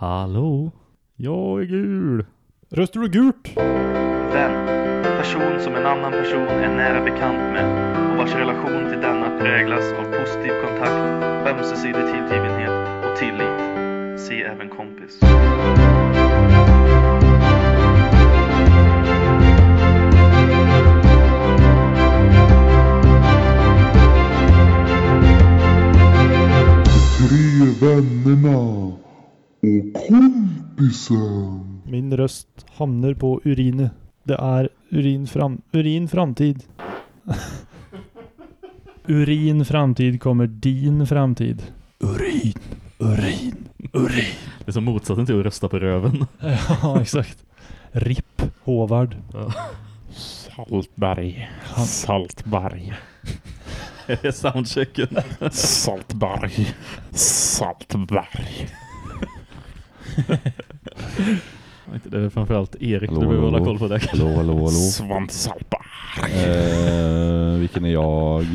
Hallå? Jag är gul. Röstar du gult? Vän. Person som en annan person är nära bekant med och vars relation till denna präglas av positiv kontakt, ömsesidig tillgivenhet och tillit. Se även kompis. Tre vännerna och kompisen. Min röst hamnar på urin. Det är urin, fram, urin framtid. urin framtid kommer din framtid. Urin, urin, urin. Det är som motsatsen till att rösta på röven. ja, exakt. RIP Håvard. Saltberg. Saltberg. Det är soundchecken. Saltberg. Saltberg. Det är framförallt Erik Hallå, du behöver hålla koll på det. Hallå, hallå, hallå. Svante Saltberg. Eh, vilken är jag?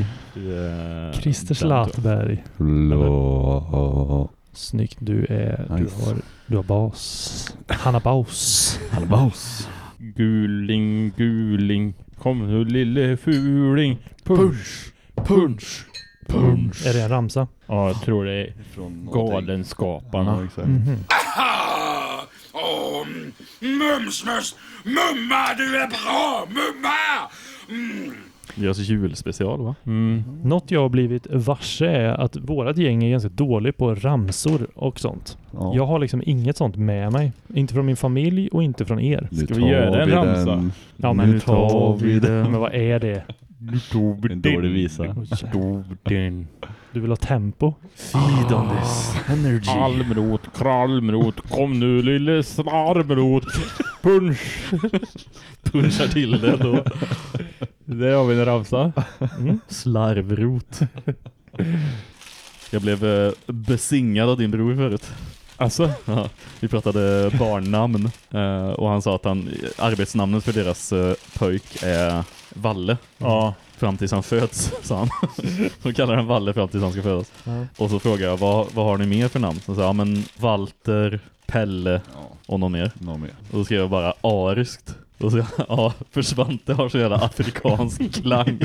Christer Slatberg. Hallå. Snyggt. Du är... Du Nice. har... Du har bas. Hanna Baus. Hallås. Guling, guling. Kom nu lille fuling. Punch, punch, punch. Är det en ramsa? Ja, jag tror det är Från Galenskaparna. Ja, exakt. Mhm. Åh, Mumsmus! Mumma, du är bra! Mumma! Mm. Deras julspecial va? Mm. Något jag har blivit varse är att vårat gäng är ganska dåligt på ramsor och sånt. Ja. Jag har liksom inget sånt med mig. Inte från min familj och inte från er. Nu Ska vi göra en vi ramsa? den. Ja, men nu tar vi Men vad är det? En dålig visa. Du vill ha tempo? Feed on this energy. Almrot, krallmrot, kom nu lille slarmrot. Punch. Punchar till det då. Där har vi en ramsa. Mm. Slarvrot. Jag blev eh, besingad av din bror förut. Alltså, Ja, vi pratade barnnamn eh, och han sa att han, arbetsnamnet för deras eh, pojk är Valle ja. Fram tills han föds, sa han. Så kallar han Valle fram tills han ska födas. Ja. Och så frågade jag, vad, vad har ni mer för namn? Så sa jag, ja men Walter, Pelle Ja, och någon mer. någon mer. Och då skrev jag bara ariskt. Och så ja, för Svante har så jävla afrikansk klang.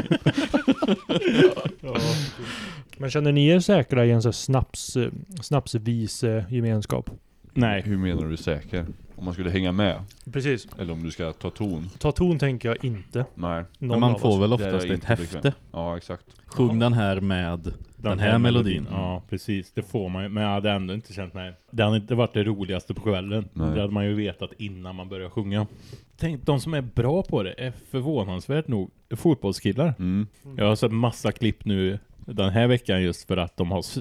Men känner ni er säkra i en sån snaps, eh, snapsvis gemenskap? Nej. Hur menar du säker? Om man skulle hänga med? Precis. Eller om du ska ta ton? Ta ton tänker jag inte. Nej. Någon Men man av får oss. väl oftast ett häfte. Ja, exakt. Sjung den här med den, här melodin. Ja, precis. Det får man ju. Men jag hade ändå inte känt mig. Det hade inte varit det roligaste på kvällen. Nej. Det hade man ju vetat innan man började sjunga. Tänk, de som är bra på det är förvånansvärt nog fotbollskillar. Mm. Jag har sett massa klipp nu den här veckan just för att de har s-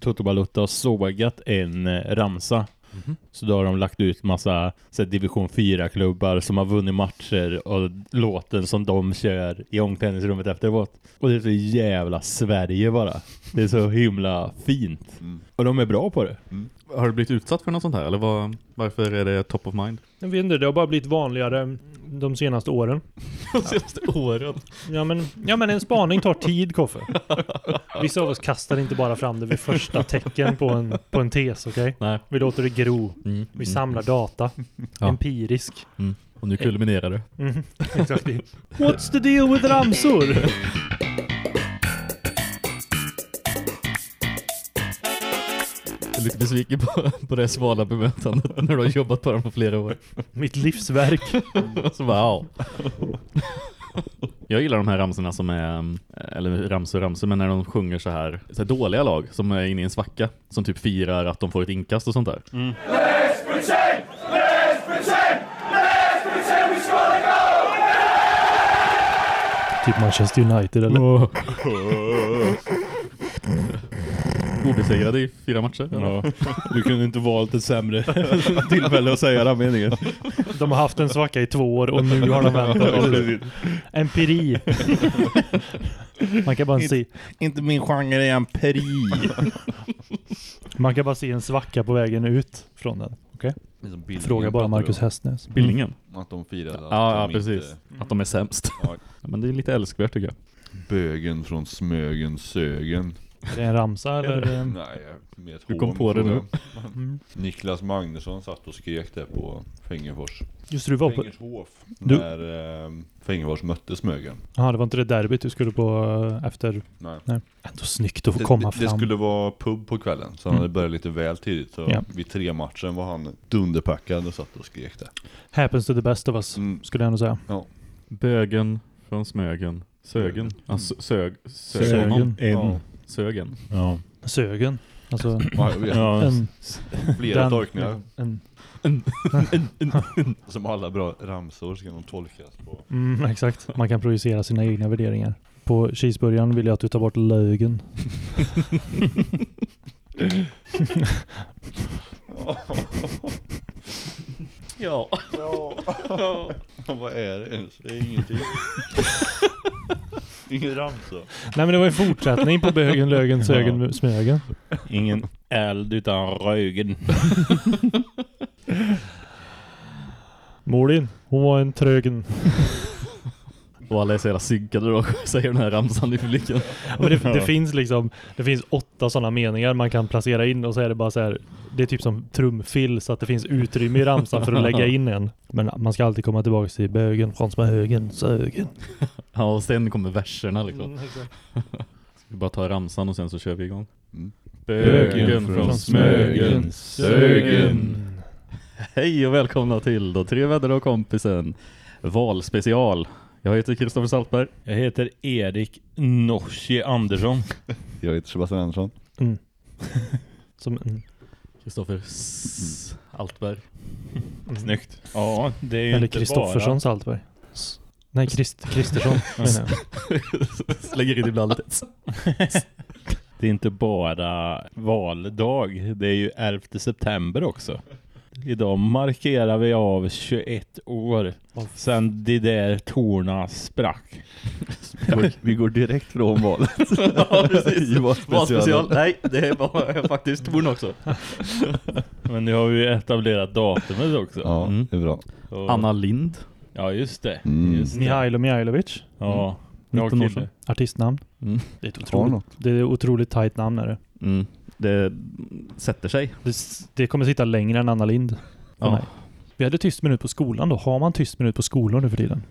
Toto Balutta har sågat en eh, ramsa. Mhm. Så då har de lagt ut massa så här, division 4-klubbar som har vunnit matcher och låten som de kör i omklädningsrummet efteråt. Och det är så jävla Sverige bara. Det är så himla fint. Mm. Och de är bra på det. Har du blivit utsatt för något sånt här? Eller vad, varför är det top of mind? Jag vet inte, det har bara blivit vanligare de senaste åren. De senaste åren. Ja men, ja men en spaning tar tid, Koffe. Vissa av oss kastar inte bara fram det vid första tecken på en, på en tes, okej? Nej. Vi låter det gro. Mm. Vi samlar data. Ja. Empirisk. Mm. Och nu kulminerar det. Mm, exakt. What's the deal with ramsor? är lite besviken på, på det svala bemötandet när du har jobbat på dem på flera år. Mitt livsverk. Så bara, ja. Jag gillar de här ramsorna som är, eller ramsor ramsor, men när de sjunger så här, så här dåliga lag som är inne i en svacka. Som typ firar att de får ett inkast och sånt där. Typ Manchester United eller? Obesegrade i fyra matcher. Ja. Du kunde inte valt ett sämre tillfälle att säga den meningen. De har haft en svacka i två år och nu har de vänt det. Empiri. Man kan bara se, Inte min genre är empiri. man kan bara se en svacka på vägen ut från den. Okej? Billingen Fråga bara Marcus. Hästnäs. Billingen. Att de firade att Ja, ja de precis. inte... Att de är sämst. Ja, Ja, men det är lite älskvärt tycker jag. bögen från Smögen Sögen. Är det en ramsa eller? Nej, med ett Du kom hån, på det tror nu. jag. Mm. Niklas Magnusson satt och skrek där på Fängefors. Just det, du var på... Fängershof. Du- När eh, Fängefors mötte Smögen. Ja, det var inte det derbyt du skulle på eh, efter? Nej. Ändå snyggt att få Det, komma det, det fram. skulle vara pub på kvällen, så han Mm. hade börjat lite väl tidigt. Så Ja. vid tre matchen var han dunderpackad och satt och skrek där. Happens to the best of us, Mm. skulle jag ändå säga. Bögen från Smögen. Sögen. Ja, s- sög. Sög. Sögen. En. Ja. Sögen. Ja. Sögen. Alltså, Ja, en... Flera den- tolkningar. En, Som alla bra ramsor ska de tolkas på. mm, exakt. Man kan projicera sina egna värderingar. På cheeseburgaren vill jag att du tar bort lögen. Ja. Vad är det ens? Det är ingenting. Ingen ramsa. Nej men det var en fortsättning på bögen, lögen, sögen, smögen. Ingen eld utan rögen. Molin, hon var en trögen. Och alla är så jävla synkade då, säger den här ramsan i publiken. Men det, det finns liksom, det finns åtta sådana meningar man kan placera in och så är det bara så här. Det är typ som trumfill så att det finns utrymme i ramsan för att lägga in en. Men man ska alltid komma tillbaka till bögen från smögen, sögen. Ja, och sen kommer verserna liksom. Mm, exakt. Vi bara tar ramsan och sen så kör vi igång. Mm. Bögen från Smögen, Sögen. Hej och välkomna till då Tre vänner och kompisen valspecial. Jag heter Kristoffer Saltberg. Jag heter Erik Norsi Andersson. Jag heter Sebastian Andersson. Mm. Som en, Kristoffer S- Altberg. Snyggt. Ja, det är ju eller Kristoffersson bara... Saltberg. S- Nej, Krist, Kristersson menar jag. Slänger in ibland lite. Det är inte bara valdag. Det är ju 11 september också. Idag markerar vi av 21 år sedan de där torna sprack. Vi går direkt från valet. ja, precis. Valspecialen. Valspecial. Nej, det är bara faktiskt torn också. Men nu har vi etablerat datumet också. Ja, Mm. det är bra. Och- Anna Lind. Ja, just det. Mm. Just det. Mihailo Mihailovic. Ja. Bra 19 år kille. Artistnamn. Mm. Det är otroligt, det är otroligt tajt namn är det. Mm. Det sätter sig. det. Det kommer sitta längre än Anna Lind. Ja. mig. Vi hade tyst minut på skolan då. Har man tyst minut på skolor nu för tiden?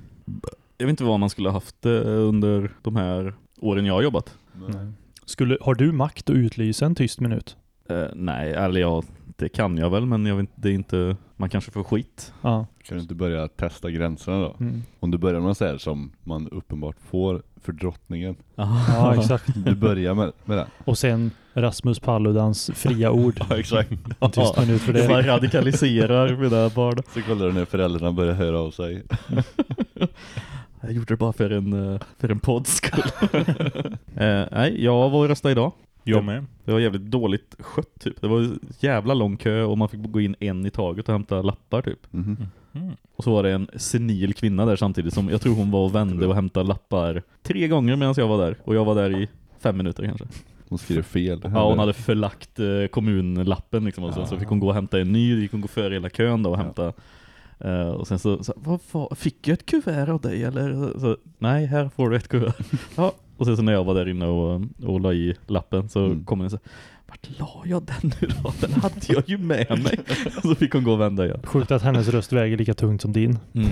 Jag vet inte vad man skulle ha haft eh, under de här åren jag har jobbat. Skulle, har du makt att utlysa en tyst minut? Eh, nej, eller ja, det kan jag väl, men jag vet, det är inte, man kanske får skit. Ja. Kan du inte börja testa gränserna då? Mm. Om du börjar med så här som man uppenbart får för drottningen. Ja, exakt. Du börjar med, med det. Och sen Rasmus Paludans fria ord. Ja, exakt. En tyst minut för Det det. radikaliserar mina barn. Så kollar du när föräldrarna börjar höra av sig. Jag gjorde det bara för en, eh, för en podds skull. eh, nej, jag var och röstade idag. Jag med. Det var jävligt dåligt skött typ. Det var jävla lång kö och man fick gå in en i taget och hämta lappar typ. Mhm. Mm. Och så var det en senil kvinna där samtidigt som jag tror hon var och vände och hämtade lappar tre gånger medan jag var där. Och jag var där i fem minuter kanske. Hon skrev fel. Ja, hon hade förlagt eh, kommunlappen liksom och så, så fick hon gå och hämta en ny, gick hon gå före hela kön då och Ja. hämta eh, och sen så, så vad, vad, fick jag ett kuvert av dig eller? Så, nej, här får du ett kuvert. ja, och sen så när jag var där inne och, och la i lappen så Mm. kom hon och sa vart la jag den nu då? Den hade jag ju med mig. så fick hon gå och vända igen. Sjukt att hennes röst väger lika tungt som din. Mm.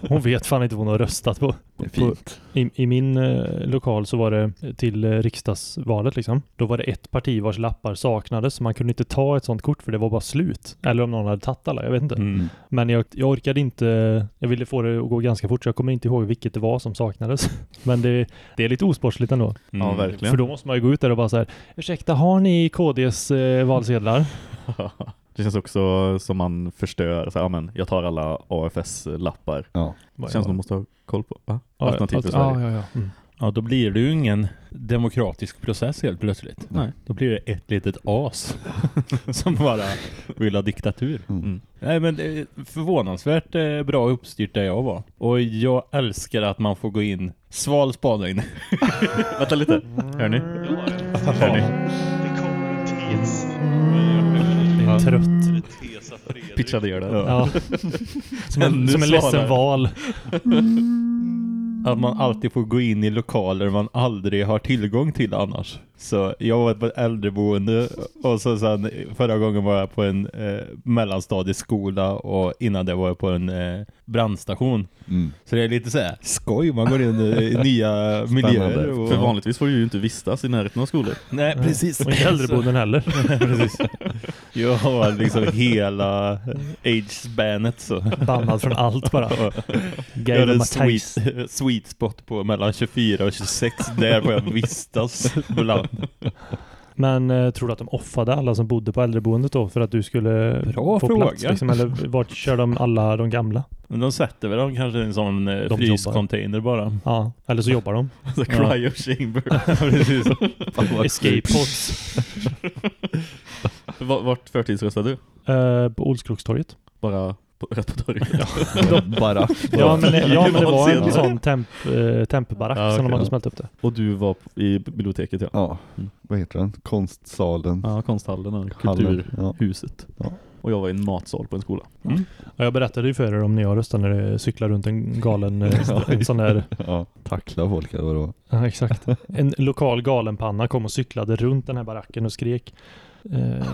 Hon vet fan inte vad hon har röstat på. Fint. I, I min eh, lokal så var det till eh, riksdagsvalet liksom. Då var det ett parti vars lappar saknades så man kunde inte ta ett sånt kort för det var bara slut. Eller om någon hade tagit alla, jag vet inte. Mm. Men jag, jag orkade inte, jag ville få det att gå ganska fort så jag kommer inte ihåg vilket det var som saknades. Men det, det är lite osportsligt ändå. Ja, Mm. verkligen. För då måste man ju gå ut där och bara så här, ursäkta har ni KDs eh, valsedlar? Det känns också som man förstör, så här, ja men jag tar alla AFS-lappar. Ja. Det känns som man måste ha koll på. Va? Ja, Alternativ för ja, Sverige. ja, ja. Mm. Ja, då blir det ju ingen demokratisk process helt plötsligt. Nej. Då blir det ett litet as som bara vill ha diktatur. Mm. Nej men det är förvånansvärt eh, bra uppstyrt där jag var. Och jag älskar att man får gå in sval spaning. Vänta lite, hör ni? Hör ni? Det kommer en tes. Är trött. Pitcha ner det. Ja. Som en, som en ledsen val. Att man alltid får gå in i lokaler man aldrig har tillgång till annars. Så jag var på ett äldreboende och så sen förra gången var jag på en eh, mellanstadieskola och innan det var jag på en eh, brandstation. Mm. Så det är lite så här skoj, man går in i nya miljöer. Och, För vanligtvis får du ju inte vistas i närheten av skolor. Nej, precis. Och inte äldreboenden heller. precis. Jag har liksom hela age-spannet så. Bannad från allt bara. Jag har en sweet, sweet spot på mellan 24 och 26. Där får jag vistas ibland. Men eh, tror du att de offade alla som bodde på äldreboendet då för att du skulle Bra få fråga. plats? Liksom, eller vart kör de alla de gamla? Men de sätter väl dem kanske i en sån eh, De fryscontainer bara. Ja, eller så jobbar de. The cryo chamber. precis. Escape pods. Va- Vart förtidsröstade du? Eh, på Olskrokstorget. Bara på, rätt på torget? Barack. Ja men, ja, men det var en sån temp, eh, tempbarack Ja, som de hade smält upp det. Och du var i biblioteket, ja. Ja, vad heter den? Konstsalen. Ja, konsthallen. Ja. kulturhuset. Ja. Och jag var i en matsal på en skola. Ja, jag berättade ju för er om när jag röstade när det cyklar runt en galen eh, en sån där Ja, tackla folk eller vad det var. Ja, exakt. En lokal galenpanna kom och cyklade runt den här baracken och skrek. Eh,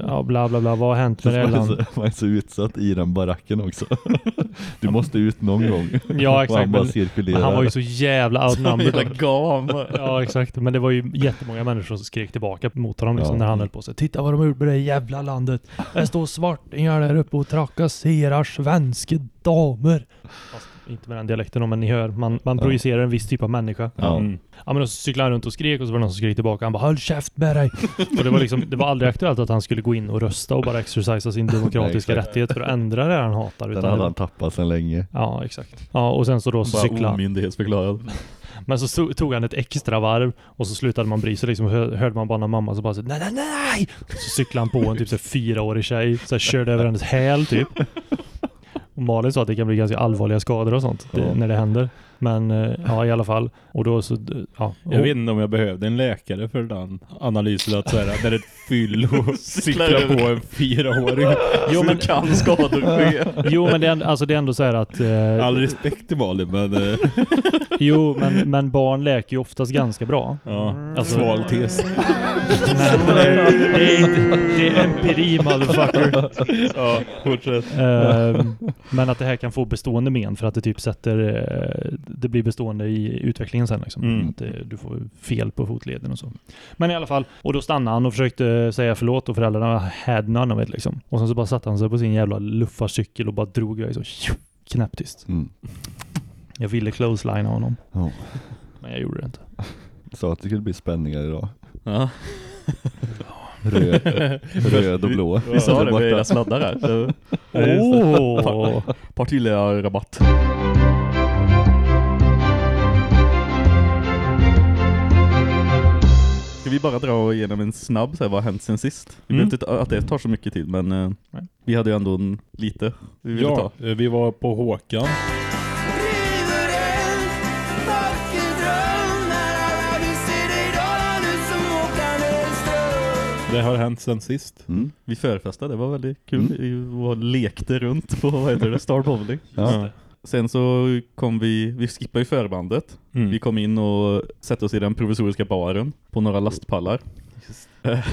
ja, bla bla bla. Vad har hänt med det Man är, landet? så, man är så utsatt i den baracken också. Du måste ut någon gång. Ja, exakt. han Men, han var ju så jävla outnumbered. Jävla gam. Ja, exakt. Men det var ju jättemånga människor som skrek tillbaka mot honom liksom, Ja. när han höll på sig. Titta vad de har gjort med det jävla landet. Det står svartingar där uppe och trakasserar svenska damer. Fast inte med den dialekten men ni hör. Man, man Ja. projicerar en viss typ av människa. Ja. Mm. Ja men då cyklade han runt och skrek och så var det någon som skrek tillbaka. Han bara håll käft med dig. och det var liksom, det var aldrig aktuellt att han skulle gå in och rösta och bara exercisa sin demokratiska Nej, rättighet för att ändra det han hatar. Den Utan hade det han tappat sedan länge. ja exakt. Ja och sen så då så cyklade han. omyndighetsförklarad. Men så tog han ett extra varv och så slutade man bry sig liksom. Hör, hörde man bara när mamma så bara så, nej nej nej. Så cyklade han på en typ så fyraårig tjej. Så här, körde över hennes häl typ. Och Malin sa att det kan bli ganska allvarliga skador och sånt Ja. när det händer. Men eh, ja i alla fall. Och då så, ja. Jag vet inte om jag behövde en läkare för den analysen att säga när ett fyllo cyklar på en fyraåring. Jo men, kan skador ske. jo, men det, är, ändå- alltså, det är ändå så här att... Eh, All respekt till Malin men eh, jo, men, men barn läker ju oftast ganska bra. ja, Alltså- svag tes. Men det, det, är, inte- det är empiri motherfucker. Ja, fortsätt. Ehm, men att det här kan få bestående men för att det typ sätter... eh, det blir bestående i utvecklingen sen liksom. Mm. Att det, du får fel på fotleden och så. Men i alla fall, och då stannade han och försökte säga förlåt och föräldrarna had none of it liksom. Och sen så bara satte han sig på sin jävla luffarcykel och bara drog iväg så knäpptyst. Mm. Jag ville clothesline honom. Ja. Men jag gjorde det inte. Sa att det skulle bli spänningar idag. Ja. Röd, röd och blå. Vi sa Där det med era sladdar här. Åh! partiledarrabatt. Ska vi bara dra igenom en snabb så här, vad har hänt sen sist? Vi Mm. inte att det tar så mycket tid men eh, vi hade ju ändå en, lite vi ville Ja, ta. eh, vi var på Håkan. Det har hänt sen sist. Mm. Vi förfestade, det var väldigt kul. Vi var, lekte runt på, vad heter det, Star Bowling. Ja. Sen så kom vi, vi skippade ju förbandet. Mm. Vi kom in och satte oss i den provisoriska baren på några lastpallar.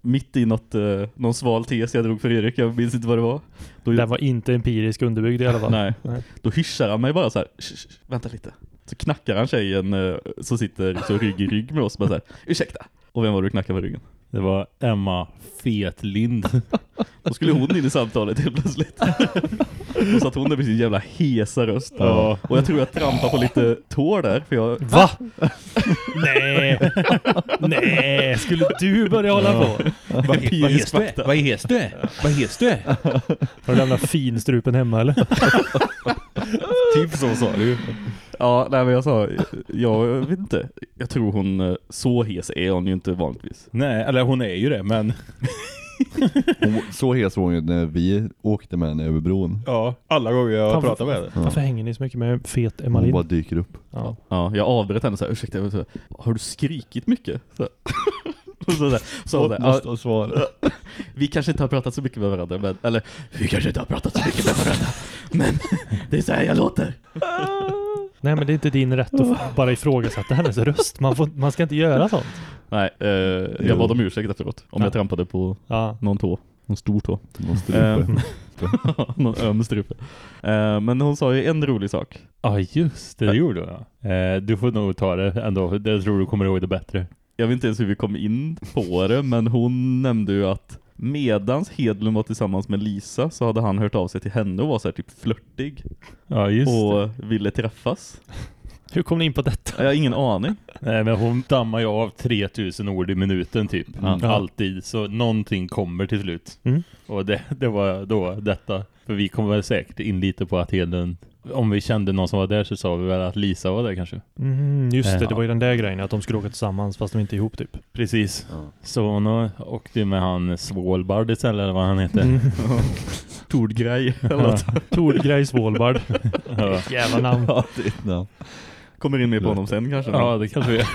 Mitt i något, eh, någon sval tes jag drog för Erik, jag minns inte vad det var. Då, Den var inte empirisk underbyggd i alla fall. nej, Nej. då hyschar han mig bara så här. "Sh, sh, sh, vänta lite. Så knackar han tjejen eh, som sitter så rygg i rygg med oss bara så här, ursäkta. Och vem var det du knackade på ryggen? Det var Emma Fetlind. Då skulle hon in i samtalet helt plötsligt. Och så att hon där med sin jävla hesa röst. Ja. Och jag tror jag trampar på lite tår där, för jag, Va? Nej! Nej! Skulle du börja hålla på? Vad Empirisk fakta. Vad hes du är? Vad hes du är? Har du lämnat finstrupen hemma eller? Typ så sa du. Ja, nej men jag sa, jag vet inte. Jag tror hon, eh, så hes är hon ju inte vanligtvis. Nej, eller hon är ju det, men Hon, så hes var hon ju när vi åkte med henne över bron. ja, alla gånger jag Fan, pratar med henne. Varför hänger ni så mycket med fet Hon Emalin? bara dyker upp. Ja. Ja, jag avbröt henne så här, ursäkta, jag vet inte, har du skrikit mycket? Så, här. Så, där, så hon så här, Måste ja, ha svar. vi kanske inte har pratat så mycket med varandra, men, eller vi kanske inte har pratat så mycket med varandra, men det är så här jag låter. Nej men det är inte din rätt att bara ifrågasätta hennes röst. Man, får, man ska inte göra sånt. Nej, eh, jag bad om ursäkt efteråt. Om Ja. jag trampade på Ja. någon tå. Någon stor tå. Måste Eh, du någon öm strupe. Eh, men hon sa ju en rolig sak. Ja, just det, det gjorde jag. Eh, du får nog ta det ändå. Jag tror du kommer ihåg det bättre. Jag vet inte ens hur vi kom in på det, men hon nämnde ju att medans Hedlund var tillsammans med Lisa så hade han hört av sig till henne och var så här typ flörtig Ja, just det. och ville träffas. Hur kom ni in på detta? Jag har ingen aning. Nej, men hon dammar ju av 3000 ord i minuten typ. Ja. Alltid. Så någonting kommer till slut. Mm. Och det, det var då detta. För vi kommer väl säkert in lite på att Hedlund, om vi kände någon som var där så sa vi väl att Lisa var där kanske. Mm, just det, Ja. det var ju den där grejen att de skulle åka tillsammans fast de inte är ihop typ. Precis. Ja. Så hon åkte med han Svalbard istället eller vad han heter. Mm. Tordgrej. Tordgrej Svalbard. Ja. Jävla namn. Ja, namn. Kommer in mer på honom sen kanske. ja, det kanske vi är.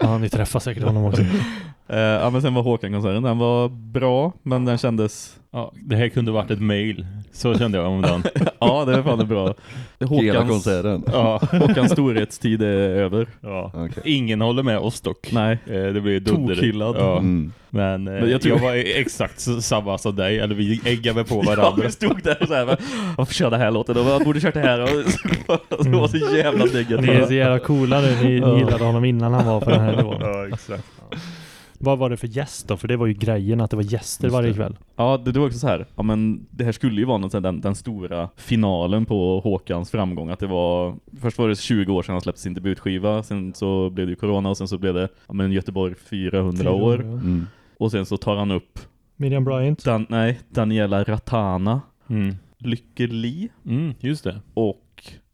Ja, ni träffar säkert honom också. Eh, ja, men sen var Håkan-konserten. Den var bra, men den kändes... Ja, det här kunde varit ett mail. Så kände jag om den. ja, det var fan bra. Hela Håkans, konserten. Ja. Håkans storhetstid är över. ja. Okej. Ingen håller med oss dock. Nej. Eh, Det blir dudder. Tokhyllad. Ja. Mm. Men, eh, Men jag jag, tror- var exakt samma som dig. Eller vi äggade på Ja, varandra. vi stod där och så här, varför kör det här låten? Och jag borde kört det här. Och det var så jävla Ni är negativt. så jävla coola nu. Ni Ja. gillade honom innan han var på den här nivån. Ja, exakt. Vad var det för gäst då? För det var ju grejen att det var gäster varje det. kväll. Ja, det var också så här. Ja, men det här skulle ju vara något, den, den stora finalen på Håkans framgång. Att det var, först var det 20 år sedan han släppte sin debutskiva. Sen så blev det ju corona och sen så blev det ja, men Göteborg 400 år. Mm. Och sen så tar han upp Miriam Bryant. Dan, nej, Daniela Ratana, Mm. Lykke Li Mm, just det. och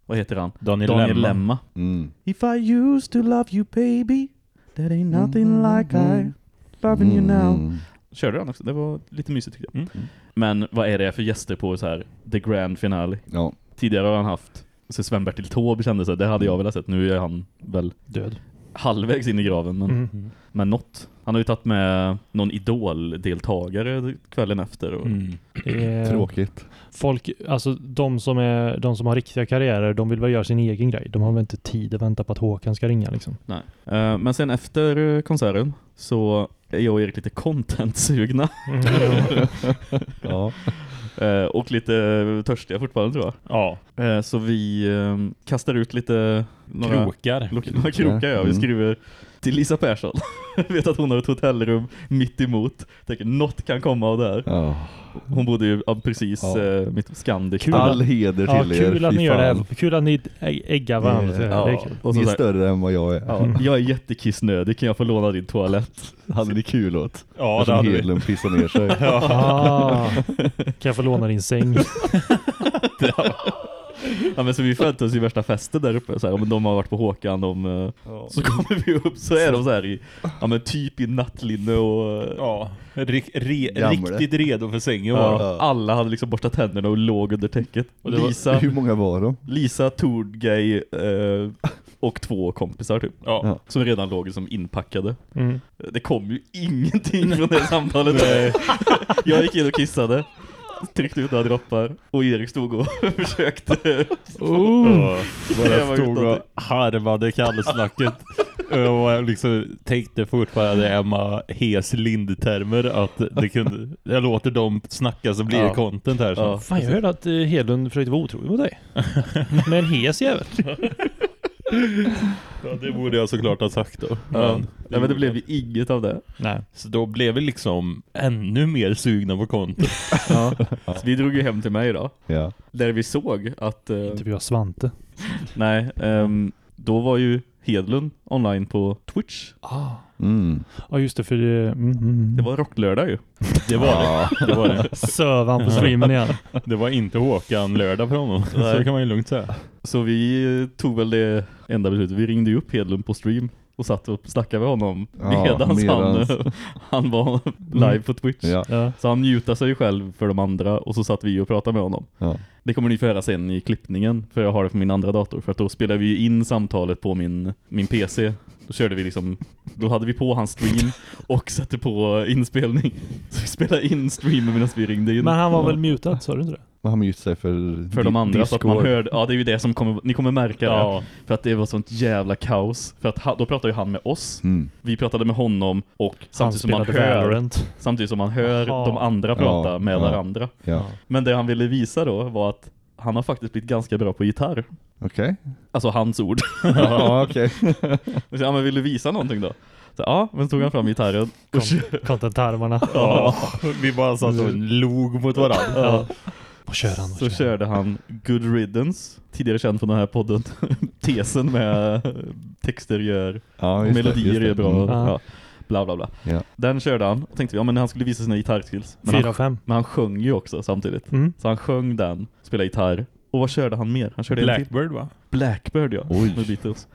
vad heter han? Daniel, Daniel Lemma. Lemma. Mm. If I used to love you baby That ain't nothing like I loving you now Mm. Körde han också, det var lite mysigt tyckte jag Mm. Men vad är det för gäster på så här The Grand Finale? Ja. Tidigare har han haft så Sven-Bertil Taube kände sig, det hade jag velat sett Nu är han väl Död. halvvägs in i graven men, Mm. men något Han har ju tagit med någon idol-deltagare kvällen efter och, Mm. Är- Tråkigt. Folk, alltså de som, är, de som har riktiga karriärer, de vill väl göra sin egen grej. De har väl inte tid att vänta på att Håkan ska ringa liksom. Nej. Eh, men sen efter konserten så jag och Erik lite content-sugna Ja. Eh, och lite törstiga fortfarande tror jag. Ja, Eh, så vi eh, kastar ut lite några krokar. några krokar. Ja. Vi Mm. skriver till Lisa Persson. Vet att hon har ett hotellrum mitt emot. Tänker något kan komma av det här. ja. Hon bodde ju ja, precis Ja. eh, mitt Scandic. Kul. All heder Ja, till er. kul att ni gör det här. Kul att ni ägg- äggar varandra. så Ja. Är kul. Och så Ni är större än vad jag är. ja, jag är jättekissnödig. Kan jag få låna din toalett? Hade ni kul åt? Ja, det hade vi. Hedlund pissar ner sig. Ah, kan jag få låna din säng? Ja, men så vi förväntade oss ju värsta festen där uppe. Så här, om de har varit på Håkan. De, eh, Så kommer vi upp så är de så här i, ja men typ i nattlinne och eh, Ja, rik, re, Gamle. riktigt redo för sängen. Ja, alla hade liksom borstat tänderna och låg under täcket. Och var- Lisa, Hur många var de? Lisa Tordgay eh, och två kompisar typ. Ja. Ja. Som redan låg som inpackade. Mm. Det kom ju ingenting från det samtalet. Jag gick in och kissade. Tryckte ut några droppar. Och Erik stod och försökte. Oh. Ja, Bara stod och harvade kallsnacket. Och jag liksom tänkte fortfarande Emma Hes Lind-termer att det kunde, jag låter dem snacka så blir Ja. det content här. Så. Ja. Fan, jag hörde att eh, Hedlund försökte vara otrogen mot dig. Med en hes jävel. Ja, det borde jag såklart ha sagt då. Ja. Men, Nej men det blev ju inget av det. Nej. Så då blev vi liksom ännu mer sugna på content. Ja. Så vi drog ju hem till mig då. Ja. Där vi såg att... eh, Intervjua Svante. nej, ehm, då var ju Hedlund online på Twitch. Ah. Mm. Ja just det, för det... Mm, mm. Det var rocklördag ju. Det var det. Det var det. Söv han på streamen igen. Det var inte Håkan lördag för honom. Nej. Så kan man ju lugnt säga. Så vi eh, tog väl det enda beslutet. Vi ringde ju upp Hedlund på stream och satt och snackade med honom Ja, medans han, medans. han var live på Twitch. Ja. Ja. Så han mutade sig själv för de andra och så satt vi och pratade med honom. Ja. Det kommer ni få höra sen i klippningen för jag har det på min andra dator för att då spelar vi in samtalet på min, min PC. Då körde vi liksom, då hade vi på hans stream och satte på inspelning. Så vi spelade in streamen medan vi ringde in. Men han var väl mutad, sa du inte det? Vad har man just sig för För de andra så att man Discord? hörde, ja det är ju det som kommer, ni kommer märka det. Ja. För att det var sånt jävla kaos. För att ha, då pratade ju han med oss, Mm. vi pratade med honom och samtidigt som man hör, Valorant. samtidigt som man hör de andra prata Ja, med ja. varandra. Ja, Men det han ville visa då var att han har faktiskt blivit ganska bra på gitarr. okej. Alltså hans ord. Ja, okej. Så, ja men vill du visa någonting då? Så, ja, men så tog han fram gitarren Content-tarmarna. Ja, vi bara satt och log mot varandra. Ja. Och kör han. och så kör. körde han Good Riddance, tidigare känd från den här podden. Tesen med texter gör, Ja, och just det, melodier det. är bra. Mm. Ja. Bla bla bla. Ja. Den körde han, och tänkte vi, ja men han skulle visa sina gitarrskills. Men Fyra han, fem. men han sjöng ju också samtidigt. Mm. Så han sjöng den, spelade gitarr. Och vad körde han mer? Han körde. Blackbird va? Blackbird ja, Oj. med Beatles.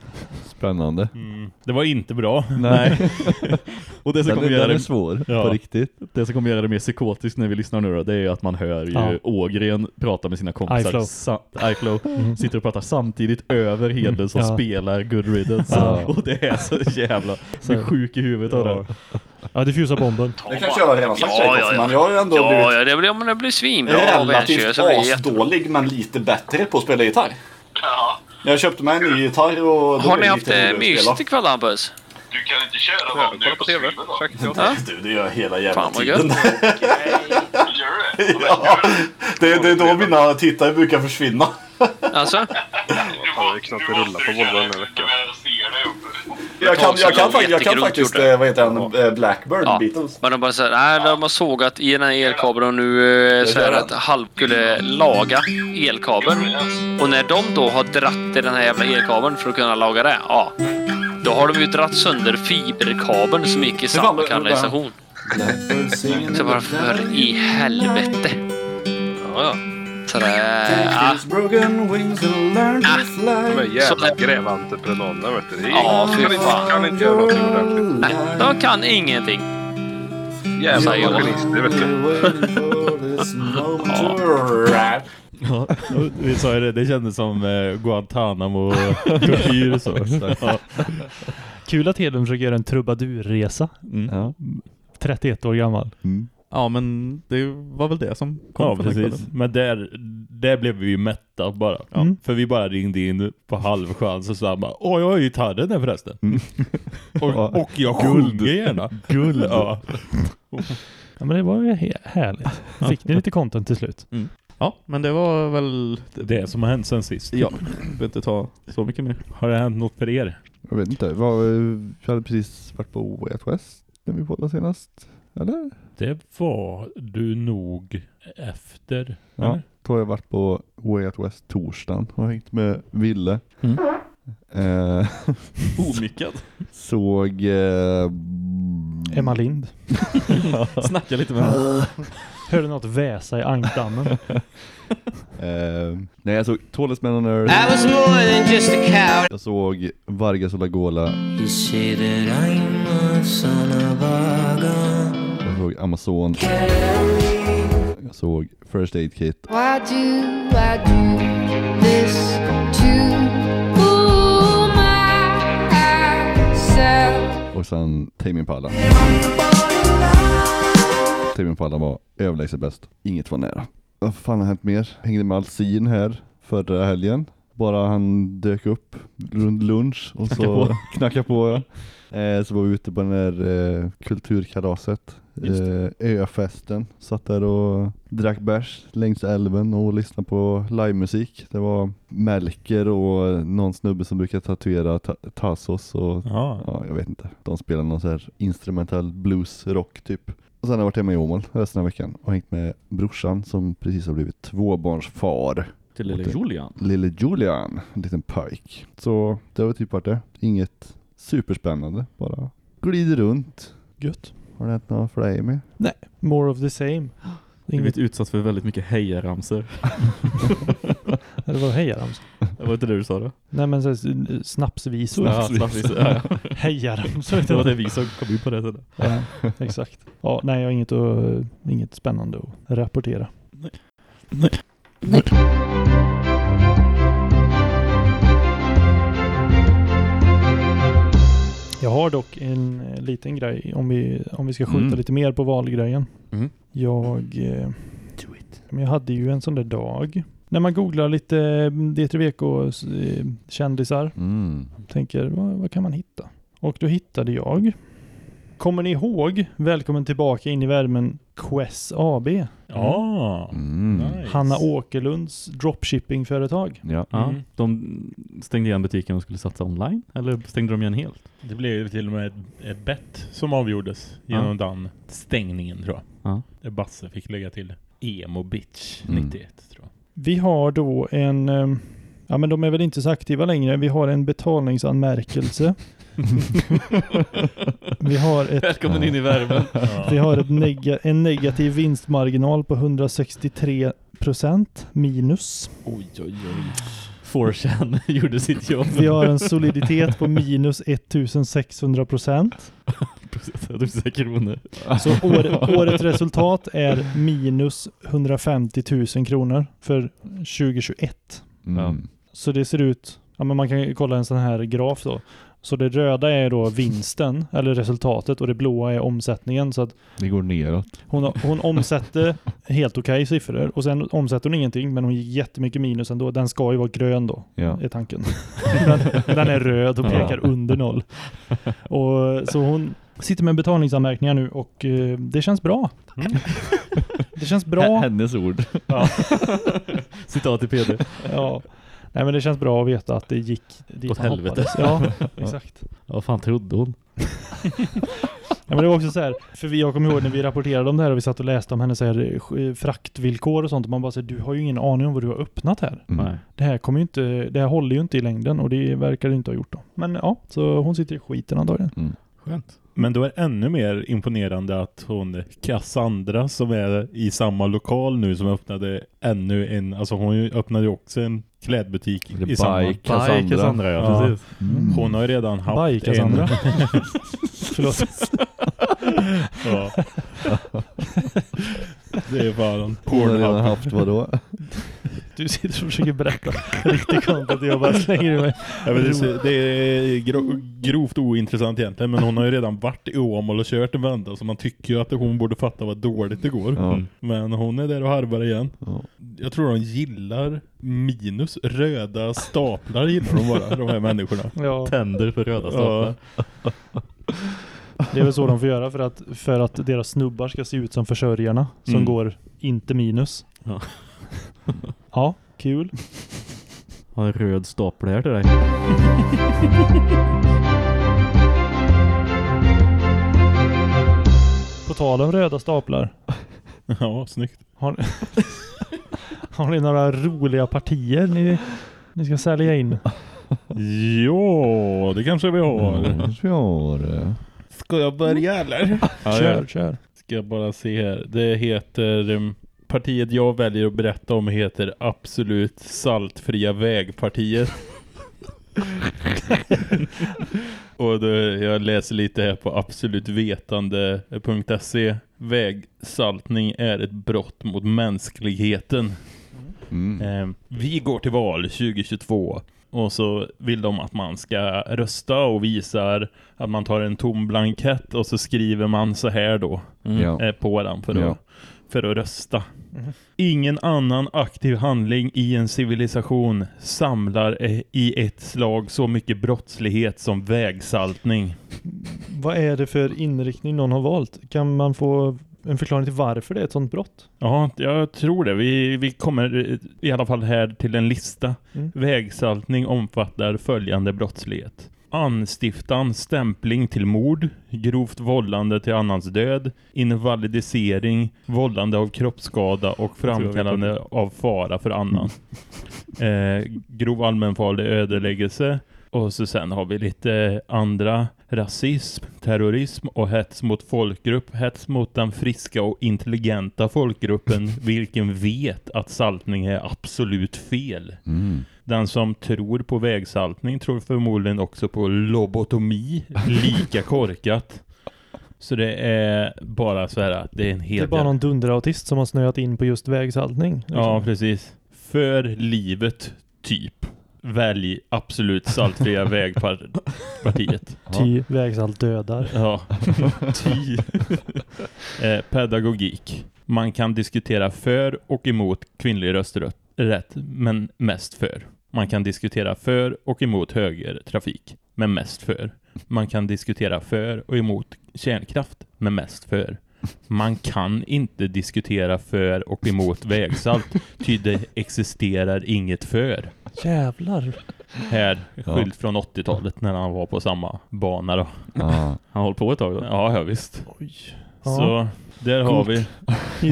Spännande. Mm. Det var inte bra. Nej. och det som, Den, kommer göra är det, svår, Ja. på riktigt. det som kommer göra det mer psykotiskt när vi lyssnar nu då, det är ju att man hör ju Ja. Ågren prata med sina kompisar. iFlow. IFlow. Sitter och pratar samtidigt över Hedlund som Ja. spelar Good Riddance. Ja. Och det är så jävla... Så- är sjuk i huvudet av det. Ja, diffusa bomben. Det kanske jag redan sagt Ja, ja, ja. men jag har ju ändå Ja, blivit ja, det blir, men det blir svinbra av en relativt asdålig men lite bättre på att spela gitarr. Ja. Jag köpte mig en ny gitarr och... Har är ni haft det att mysigt ikväll Hampus? Du kan inte köra Ja, vanlig kolla på TV. Ja? Du, det gör jag hela jävla Fan tiden. gött. Gör det? ja, det, det är då mina tittare brukar försvinna. Alltså? Jag har knappt rullat på Volvo den här veckan. Jag kan, jag kan, jag kan faktiskt, eh, vad heter han, Eh, Blackbird Ja. Beatles. Men de bara säger nej de har sågat i den här elkabeln och nu eh, så att halv skulle laga elkabeln. Och när de då har dratt i den här jävla elkabeln för att kunna laga det, ja. Då har de ju dratt sönder fiberkabeln som gick i samma kanalisation. Så bara för i helvete. Ja, ja. Så det, ja. broken wings and learn to De är fly. jävla gräventreprenaderna vet du. Det är- Ja, fy fan. Kan inte göra någonting ordentligt. Nej, de kan ingenting. Jävla maskinister vet du. Ja. Vi sa ju det, det kändes som eh, Guantanamo tortyr så. Ja. Kul att Hedlund försöker göra en trubadurresa. Mm. Ja. 31 år gammal. Mm. Ja, men det var väl det som kom Ja, precis. Men där, där blev vi ju mätta bara. Mm. För vi bara ringde in på halv chans och sa bara Åh, jag har ju gitarren där förresten. och, och jag sjunger gärna. Guld. Ja. Ja, men det var ju härligt. Fick ni lite content till slut? Ja, men det var väl... Det som har hänt sen sist. Ja, jag behöver inte ta så mycket mer. Har det hänt något för er? Jag vet inte, jag hade precis varit på Way West när vi poddade senast. Eller? Det var du nog efter. Ja. eller? Då har jag varit på Way Out West torsdagen och hängt med Ville. Mm. Eh, Omyckad. såg... Eh, Emma Lind. Snacka lite med honom. Hörde något väsa i ankdammen. eh, nej, jag såg Tallest Man on Earth. I was more than just a cow. Jag såg Vargas och Lagola. You say that I'm a son of a gun. Jag såg Amazon. Jag såg First Aid Kit. Why do I do this to? Och sen Tame Impala. Tame Impala var överlägset bäst. Inget var nära. Vad fan har hänt mer? Hängde med Alcin här förra helgen. Bara han dök upp runt lunch och Knacka så på. knacka på. Ja. Eh, så var vi ute på den där eh, kulturkalaset. Eh, öfesten. Satt där och drack bärs längs älven och lyssnade på livemusik. Det var Melker och någon snubbe som brukar tatuera ta Tassos och Ja. Ja, jag vet inte. De spelar någon så här instrumentell blues rock typ. Och sen har jag varit hemma i Åmål resten av veckan och hängt med brorsan som precis har blivit tvåbarnsfar. Till lille Julian. Lille Julian, en liten pojk. Så det har typ varit det. Inget superspännande, bara glider runt. Gött. Har det hänt något för dig med? More of the same. Inget, blivit utsatt för väldigt mycket hejaramsor. det var hejaramsor. Det var inte det du sa då? Nej men så, här, snapsvisor. Ja, snabbvis. Ja, ja. Hejaramsor. Det var det vi som kom in på det sättet. Ja, exakt. Ja, nej, jag har inget, att, inget spännande att rapportera. Jag har dock en eh, liten grej om vi, om vi ska skjuta Mm. lite mer på valgrejen. Mm. Jag, eh, Do it. Men jag hade ju en sån där dag. När man googlar lite mm, D3VK eh, kändisar. Mm. Tänker, vad, vad kan man hitta? Och då hittade jag. Kommer ni ihåg Välkommen tillbaka in i värmen Quest AB? Ja, Mm. nice. Hanna Åkerlunds dropshippingföretag. Ja. Ja, Mm. De stängde igen butiken och skulle satsa online. Eller stängde de igen helt? Det blev ju till och med ett, ett bett som avgjordes genom den stängningen tror jag. Ja. Där Basse fick lägga till Emo Bitch Mm. 91 tror jag. Vi har då en, eh, ja men de är väl inte så aktiva längre. Vi har en betalningsanmärkelse. Vi har ett Välkommen in i värmen. Vi har ett nega en negativ vinstmarginal på 163% minus. Oj, oj, oj. 4chan gjorde sitt jobb. Vi har en soliditet på minus 1600 procent. Kronor. Så år, årets resultat är minus 150 000 kronor för 2021. Mm. Så det ser ut, ja men man kan kolla en sån här graf då. Så det röda är då vinsten, eller resultatet, och det blåa är omsättningen. Så att Det går neråt. hon, hon omsätter helt okej siffror och sen omsätter hon ingenting men hon gick jättemycket minus ändå. Den ska ju vara grön då, Ja. är tanken. den, den är röd och pekar Ja. under noll. Och, så hon sitter med betalningsanmärkningar nu och eh, det känns bra. Mm. Det känns bra. Hennes ord. Ja. Citat i PD. ja. Nej men det känns bra att veta att det gick dit Åt helvete. hoppades. Ja, exakt. Ja, vad fan trodde hon? Ja, men det var också så här, för vi, jag kommer ihåg när vi rapporterade om det här och vi satt och läste om hennes så här, eh, fraktvillkor och sånt och man bara säger du har ju ingen aning om vad du har öppnat här. Mm. Nej. Det här kommer ju inte, det här håller ju inte i längden och det verkar det inte ha gjort då. Men ja, så hon sitter i skiten antagligen. Skönt. Men då är det ännu mer imponerande att hon Cassandra som är i samma lokal nu som öppnade ännu en, alltså hon öppnade ju också en klädbutik i samma. Cassandra. By Cassandra, ja, Ja. precis. Mm. Hon har ju redan haft By Cassandra. en... Förlåt. ja. Det är fan Hon har redan haft vadå? Du sitter och försöker berätta riktigt content och jag bara slänger ur mig. Ja, men det, det är gro, grovt ointressant egentligen men hon har ju redan varit i Åmål och kört en vända så man tycker ju att hon borde fatta vad dåligt det går. Ja. Men hon är där och harvar igen. Ja. Jag tror de gillar minus röda staplar gillar de bara, de här människorna. Ja, Tänder för röda staplar. det är väl så de får göra för att, för att deras snubbar ska se ut som försörjarna som Mm. går inte minus. Ja. Ja, kul. Har en röd stapel här till dig. På tal om röda staplar. Ja, snyggt. Har ni, har ni några roliga partier ni, ni ska sälja in? Ja, det kanske vi har. Kanske vi har det. Ska jag börja eller? Ja, Kör, jag kör. ska bara se här. Det heter... um, Partiet jag väljer att berätta om heter Absolut Saltfria Vägpartiet. Och då, jag läser lite här på absolutvetande.se. Vägsaltning är ett brott mot mänskligheten. Mm. Eh, vi går till val 2022 och så vill de att man ska rösta och visar att man tar en tom blankett och så skriver man så här då Mm. Eh, på den för, Ja. För att rösta. Mhm. Ingen annan aktiv handling i en civilisation samlar i ett slag så mycket brottslighet som vägsaltning. Vad är det för inriktning någon har valt? Kan man få en förklaring till varför det är ett sånt brott? Ja, jag tror det. Vi, vi kommer i alla fall här till en lista. Mm. Vägsaltning omfattar följande brottslighet. Anstiftan, stämpling till mord, grovt vållande till annans död, invalidisering, vållande av kroppsskada och framkallande av fara för annan. Eh, grov allmänfarlig ödeläggelse. Och så sen har vi lite andra rasism, terrorism och hets mot folkgrupp. Hets mot den friska och intelligenta folkgruppen vilken vet att saltning är absolut fel. Mm. Den som tror på vägsaltning tror förmodligen också på lobotomi, lika korkat. Så det är bara så här att det är en Det är bara någon dunderautist som har snöat in på just vägsaltning. liksom. Ja, precis. För livet, typ. Välj absolut saltfria vägpartiet. Ty vägsalt dödar. Ja, ty. eh, pedagogik. Man kan diskutera för och emot kvinnlig rösträtt, men mest för. Man kan diskutera för och emot högertrafik, men mest för. Man kan diskutera för och emot kärnkraft, men mest för. Man kan inte diskutera för och emot vägsalt, ty det existerar inget för. Jävlar. Här, skylt från 80-talet när han var på samma bana då. Ja. Han håller på ett tag då. Ja, ja visst. Oj. Så där har Coolt. vi.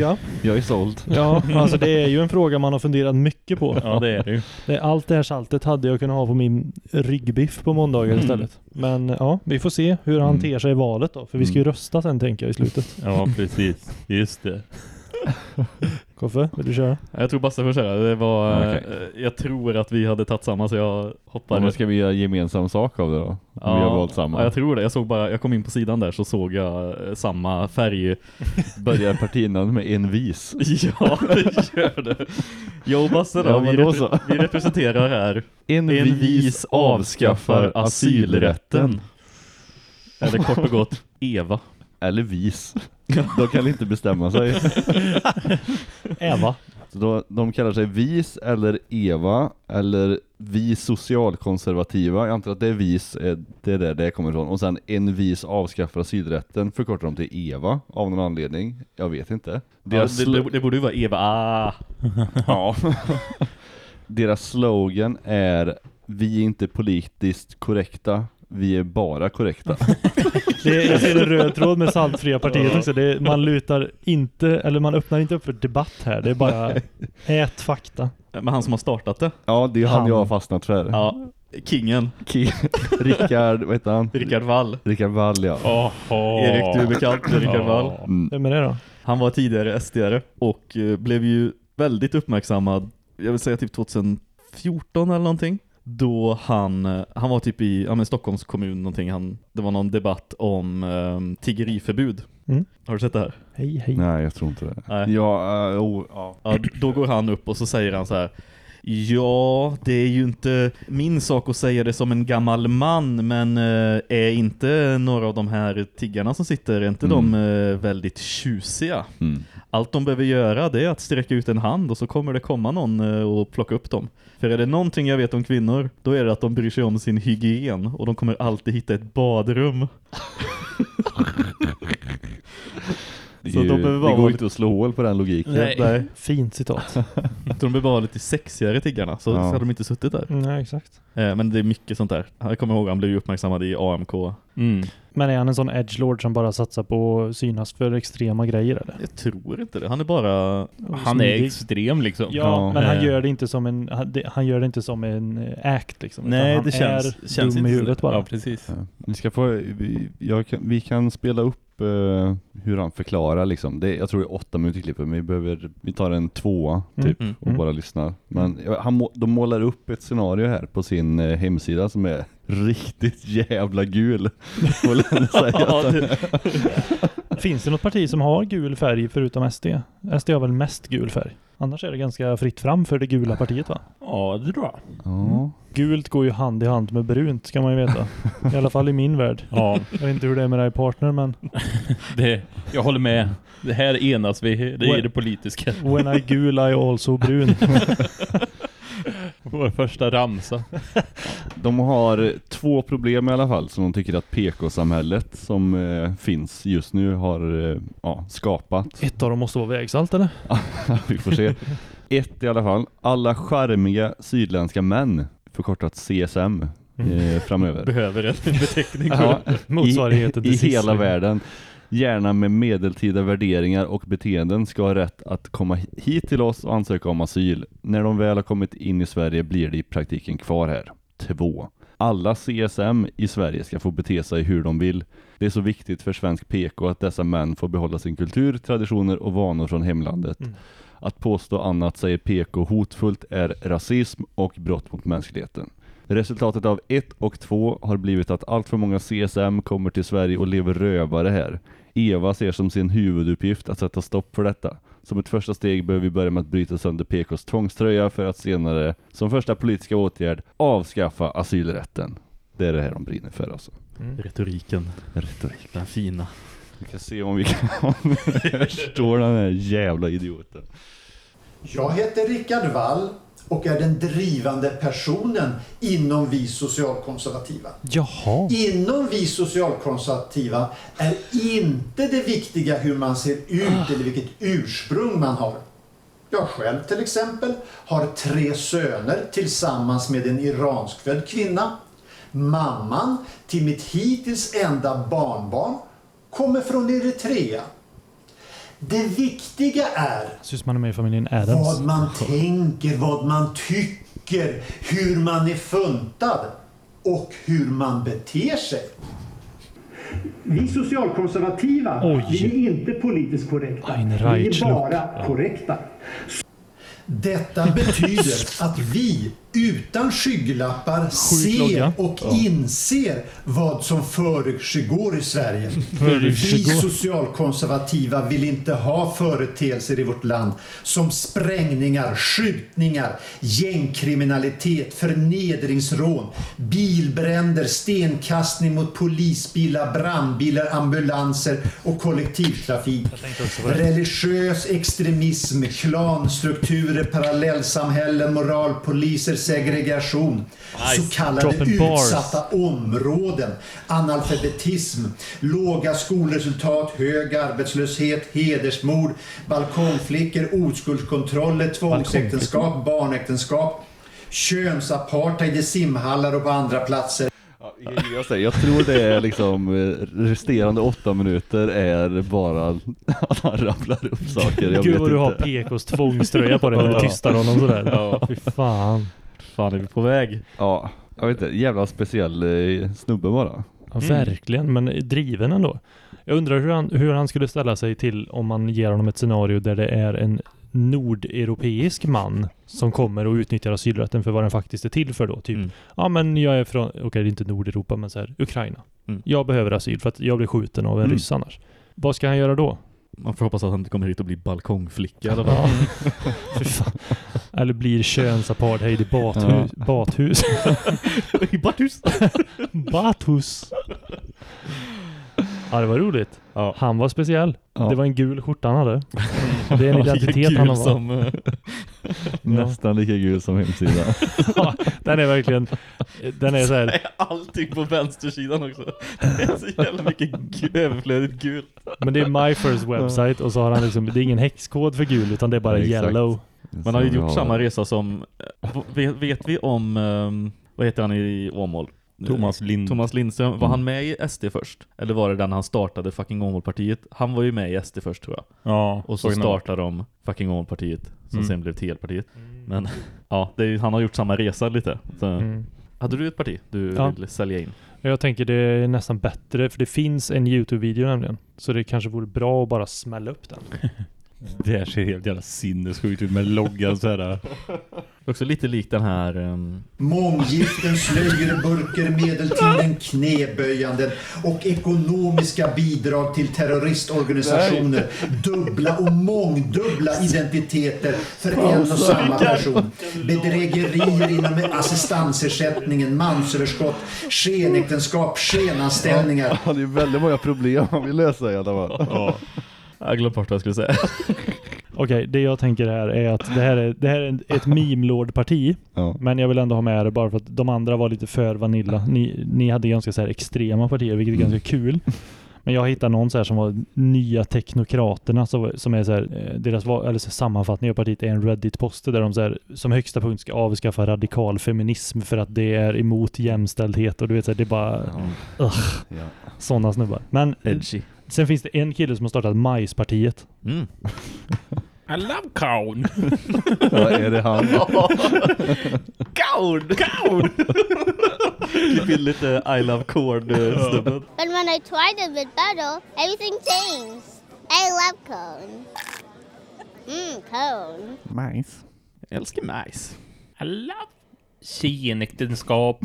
Ja. Jag är såld. Ja, alltså det är ju en fråga man har funderat mycket på. Ja, det är det ju. Det, allt det här saltet hade jag kunnat ha på min ryggbiff på måndagar Mm. istället. Men ja, vi får se hur han Mm. ter sig i valet då. För vi ska ju Mm. rösta sen tänker jag i slutet. Ja, precis. Just det. Koffe, vill du köra? Jag tror Basse får köra. Det var, Okej. eh, jag tror att vi hade tagit samma så jag hoppade. Ja, men ska vi göra gemensam sak av det då? Om vi har valt samma. Ja, jag tror det. Jag såg bara, jag kom in på sidan där så såg jag eh, samma färg. Börjar partinamn med en vis. ja, det gör det. Jag och Basse då, Ja, vi, då repre- så. vi representerar här En, En vis avskaffar asylrätten. Eller kort och gott, Eva. Eller vis. De kan inte bestämma sig. Eva. Så då, de kallar sig vis eller Eva eller vi socialkonservativa. Jag antar att det är vis, eh, det är där det kommer ifrån. Och sen en vis avskaffar asylrätten förkortar de till Eva av någon anledning. Jag vet inte. Ja, Deras, det, slo- det, det borde ju vara Eva. Ah. ja. Deras slogan är Vi är inte politiskt korrekta, vi är bara korrekta. Det är, jag ser en röd tråd med saltfria partiet också. Det är, man lutar inte, eller man öppnar inte upp för debatt här. Det är bara ät fakta. Men han som har startat det. Ja, det är han Han. jag har fastnat för. Ja, kingen. Ki- Rickard, vad heter han? Rickard Wall. Rickard Wall, ja. Oho. Erik, du är bekant med Rickard Wall. Mm. Vem är det då? Han var tidigare SD-are och eh, blev ju väldigt uppmärksammad, jag vill säga typ 2014 eller någonting. Då han, han var typ i ja, men Stockholms kommun någonting, han, det var någon debatt om um, tiggeriförbud. Mm. Har du sett det här? Hej, hej. Nej, jag tror inte det. Nej. Ja, uh, oh, ja. Ja, då går han upp och så säger han så här. Ja, det är ju inte min sak att säga det som en gammal man, men eh, är inte några av de här tiggarna som sitter, är inte de eh, väldigt tjusiga? Mm. Allt de behöver göra det är att sträcka ut en hand och så kommer det komma någon eh, och plocka upp dem. För är det någonting jag vet om kvinnor, då är det att de bryr sig om sin hygien och de kommer alltid hitta ett badrum. Det, Så ju- de behöver det går inte att slå hål på den logiken. Nej. Nej. Fint citat. Så de behöver vara lite sexigare tiggarna, så, Ja. så hade de inte suttit där. Nej, exakt. Eh, men det är mycket sånt där. Jag kommer ihåg han blev ju uppmärksammad i AMK. Mm. Men är han en sån edgelord som bara satsar på att synas för extrema grejer eller? Jag tror inte det. Han är bara... Han är extrem liksom. Ja, Ja. men han Eh. gör det inte som en han, gör det inte som en eh, act liksom. Nej, han det känns, är känns dum i inte huvudet så- bara. Ja, precis. Ja. Ni ska få, vi, jag kan, vi kan spela upp eh, hur han förklarar liksom. Det, jag tror det är åtta minuter klippet, men vi behöver, vi tar en tvåa typ Mm. och Mm. bara lyssnar. Men ja, han, må- de målar upp ett scenario här på sin eh, hemsida som är riktigt jävla gul. Ja, det- Finns det något parti som har gul färg förutom SD? SD har väl mest gul färg? Annars är det ganska fritt fram för det gula partiet va? Ja, det tror jag. Ja. Gult går ju hand i hand med brunt ska man ju veta. I alla fall i min värld. Ja, Jag vet inte hur det är med dig partner men det, jag håller med. Det här enas vi, det är Well- det politiska. when I gul I also brun. Vår första ramsa. De har två problem i alla fall som de tycker att PK-samhället som eh, finns just nu har eh, ja, skapat. Ett av dem måste vara vägsalt eller? Vi får se. Ett i alla fall. Alla charmiga sydländska män, förkortat CSM, eh, framöver. behöver en beteckning Ja. Motsvarigheten i, till i hela Sissi. världen. Gärna med medeltida värderingar och beteenden ska ha rätt att komma hit till oss och ansöka om asyl. När de väl har kommit in i Sverige blir de i praktiken kvar här. 2. Alla CSM i Sverige ska få bete sig hur de vill. Det är så viktigt för svensk PK att dessa män får behålla sin kultur, traditioner och vanor från hemlandet. Mm. Att påstå annat säger PK hotfullt är rasism och brott mot mänskligheten. Resultatet av 1 och 2 har blivit att allt för många CSM kommer till Sverige och lever rövare här. Eva ser som sin huvuduppgift att sätta stopp för detta. Som ett första steg behöver vi börja med att bryta sönder PKs tvångströja för att senare, som första politiska åtgärd, avskaffa asylrätten. Det är det här de brinner för alltså. Retoriken. Retorik. Den fina. Vi kan se om vi kan förstå den här jävla idioten. Jag heter Rickard Wall och är den drivande personen inom vi socialkonservativa. Jaha. Inom vi socialkonservativa är inte det viktiga hur man ser ut eller vilket ursprung man har. Jag själv till exempel har tre söner tillsammans med en iranskfödd kvinna. Mamman till mitt hittills enda barnbarn kommer från Eritrea. Det viktiga är Ser ut som man är med i familjen Adams. vad man tänker, vad man tycker, hur man är funtad och hur man beter sig. Vi socialkonservativa, Oj. vi är inte politiskt korrekta. Vi är bara korrekta. Detta betyder att vi utan skygglappar ser och inser vad som försiggår i Sverige. Vi socialkonservativa vill inte ha företeelser i vårt land som sprängningar, skjutningar, gängkriminalitet, förnedringsrån, bilbränder, stenkastning mot polisbilar, brandbilar, ambulanser och kollektivtrafik. Religiös extremism, klanstrukturer, parallellsamhällen, moralpoliser, segregation, Nice. så kallade bars. utsatta områden, analfabetism, låga skolresultat, hög arbetslöshet, hedersmord, balkongflickor, oskuldskontroller, tvångsäktenskap, barnäktenskap, könsapartheid i simhallar och på andra platser. Jag, säger, jag tror det är liksom eh, resterande åtta minuter är bara att han rabblar upp saker. Jag Gud vet vad du har. PKs tvångströja på dig när du tystar honom sådär. Ja. Fy fan. Fan är vi på väg? Ja, jag vet inte. Jävla speciell eh, snubbe bara. Ja, verkligen, men driven ändå. Jag undrar hur han, hur han skulle ställa sig till om man ger honom ett scenario där det är en nordeuropeisk man som kommer och utnyttjar asylrätten för vad den faktiskt är till för då. Typ, Mm. ja men jag är från, okej det är inte Nordeuropa men så här, Ukraina. Mm. Jag behöver asyl för att jag blir skjuten av en Mm. ryss annars. Vad ska han göra då? Man får hoppas att han inte kommer hit och blir balkongflicka eller vad. Eller blir könsapartheid i bathus. Ja. bathus. I bathus. bathus. Ja, det var roligt. Han var speciell. Ja. Det var en gul skjorta han hade. Det är en Ja, identitet han gul har. som, eh, Nästan lika gul som hemsidan. ja, den är verkligen... Den är så här... Allting på vänstersidan också. Det är så jävla mycket gu- överflödigt gult. Men det är My First Website och så har han liksom... Det är ingen häxkod för gul utan det är bara Ja, yellow. Man har ju gjort samma resa som, vet, vet vi om, ehm, vad heter han i Åmål? Thomas Lind- Thomas Lindström, var han med i SD först? Eller var det den han startade fucking Åmålpartiet? Han var ju med i SD först tror jag. Ja, Och så startade de fucking Åmålpartiet, som Mm. sen blev TL-partiet. Men ja, det är, ju- han har gjort samma resa lite. Så, Mm. Hade du ett parti du Ja. ville sälja in? Jag tänker det är nästan bättre för det finns en YouTube-video nämligen. Så det kanske vore bra att bara smälla upp den. Det här ser helt jävla sinnessjukt ut med loggan så här. Också lite likt den här... ehm, Månggiften, slöjreburker, medeltiden, knäböjanden och ekonomiska bidrag till terroristorganisationer. Dubbla och mångdubbla identiteter för en och samma person. Bedrägerier inom assistansersättningen, mansöverskott, skenäktenskap, skenanställningar. Ja, det är väldigt många problem man vill lösa i alla fall. Ja. Jag glömde bort vad jag skulle säga. Okej, det jag tänker här är att det här är, det här är ett meme-lord-parti. Ja. Men jag vill ändå ha med det bara för att de andra var lite för vanilla. Ni, ni hade ganska så här extrema partier, vilket är ganska kul. Men jag hittade någon så här som var Nya Teknokraterna som, som är så här, eh, deras eller så här, sammanfattning av partiet är en Reddit-poster där de så här, som högsta punkt ska avskaffa radikal feminism för att det är emot jämställdhet och du vet så här, det är bara ugh, Ja. sådana snubbar. Men Edgy. Sen finns det en kille som har startat Majspartiet. Mm. I love corn! Ja, är det han? Corn! Corn! Klipp in lite I love corn-snubben. But when I tried it with butter, everything changed. I love cone. Mmm, cone. Majs. Jag älskar majs. I love skenäktenskap.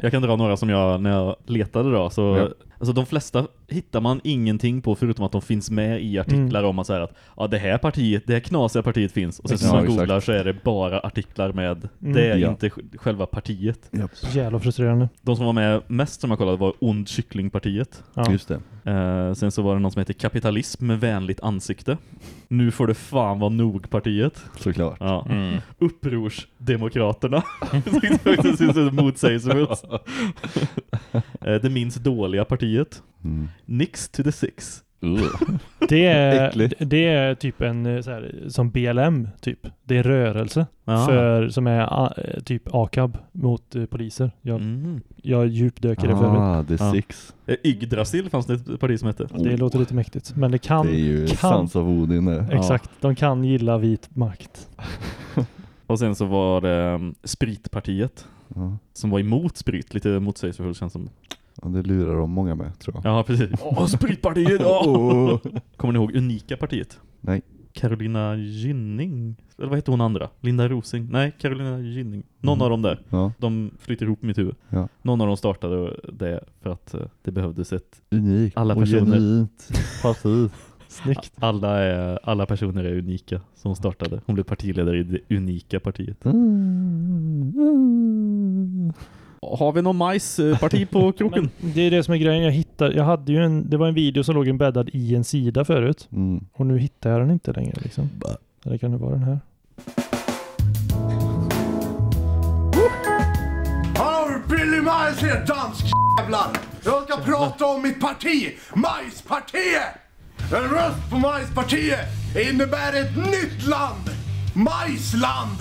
Jag kan dra några som jag, när jag letade då, så Ja. Alltså de flesta hittar man ingenting på förutom att de finns med i artiklar Mm. om att säga att ja, det här partiet, det här knasiga partiet finns. Och sen Ja, när man googlar så är det bara artiklar med Mm. det, är Ja. inte sj- själva partiet. Så jävla frustrerande. De som var med mest som jag kollade var Ond kycklingpartiet. Ja. Just det. Eh, sen så var det någon som heter Kapitalism med vänligt ansikte. Nu får det fan vara nog partiet. Såklart. Ja. Mm. Upprorsdemokraterna. det motsägelsefullt. Eh, det minst dåliga partiet. Mm. Nix to the six. Det är, det är typ en eh, så här, som BLM typ. Det är rörelse Ah. för, som är ah, eh, typ AKAB mot eh, poliser. Jag, Mm. jag djupdök i det förut. Ah, the Ja. six. Yggdrasil fanns det ett parti som hette. Det låter lite mäktigt. Men det kan... Det är ju kan Sons of Odin det. Exakt. De kan gilla vit makt. Och sen så var det um, Spritpartiet. Ja. Som var emot sprit. Lite motsägelsefullt känns som. Ja, det lurar de många med, tror jag. Ja, precis. Åh, Spritpartiet! åh! Åh. Kommer ni ihåg Unika partiet? Nej. Carolina Gynning. Eller vad hette hon andra? Linda Rosing? Nej, Carolina Gynning. Någon Mm. av dem där. Ja. De flyter ihop i mitt huvud. Ja. Någon av dem startade det för att eh, det behövdes ett... Unikt Alla och personer. genuint parti. Snyggt. Alla, är, alla personer är unika som startade. Hon blev partiledare i det unika partiet. Har vi någon majsparti på kroken? Men det är det som är grejen. Jag hittade, jag hade ju en, det var en video som låg inbäddad i en sida förut. Mm. Och nu hittar jag den inte längre liksom. Eller kan det vara den här? Hallå, Billy Miles här, dansk jävlar! Jag ska prata om mitt parti, Majspartiet! En röst på Majspartiet innebär ett nytt land! Majsland!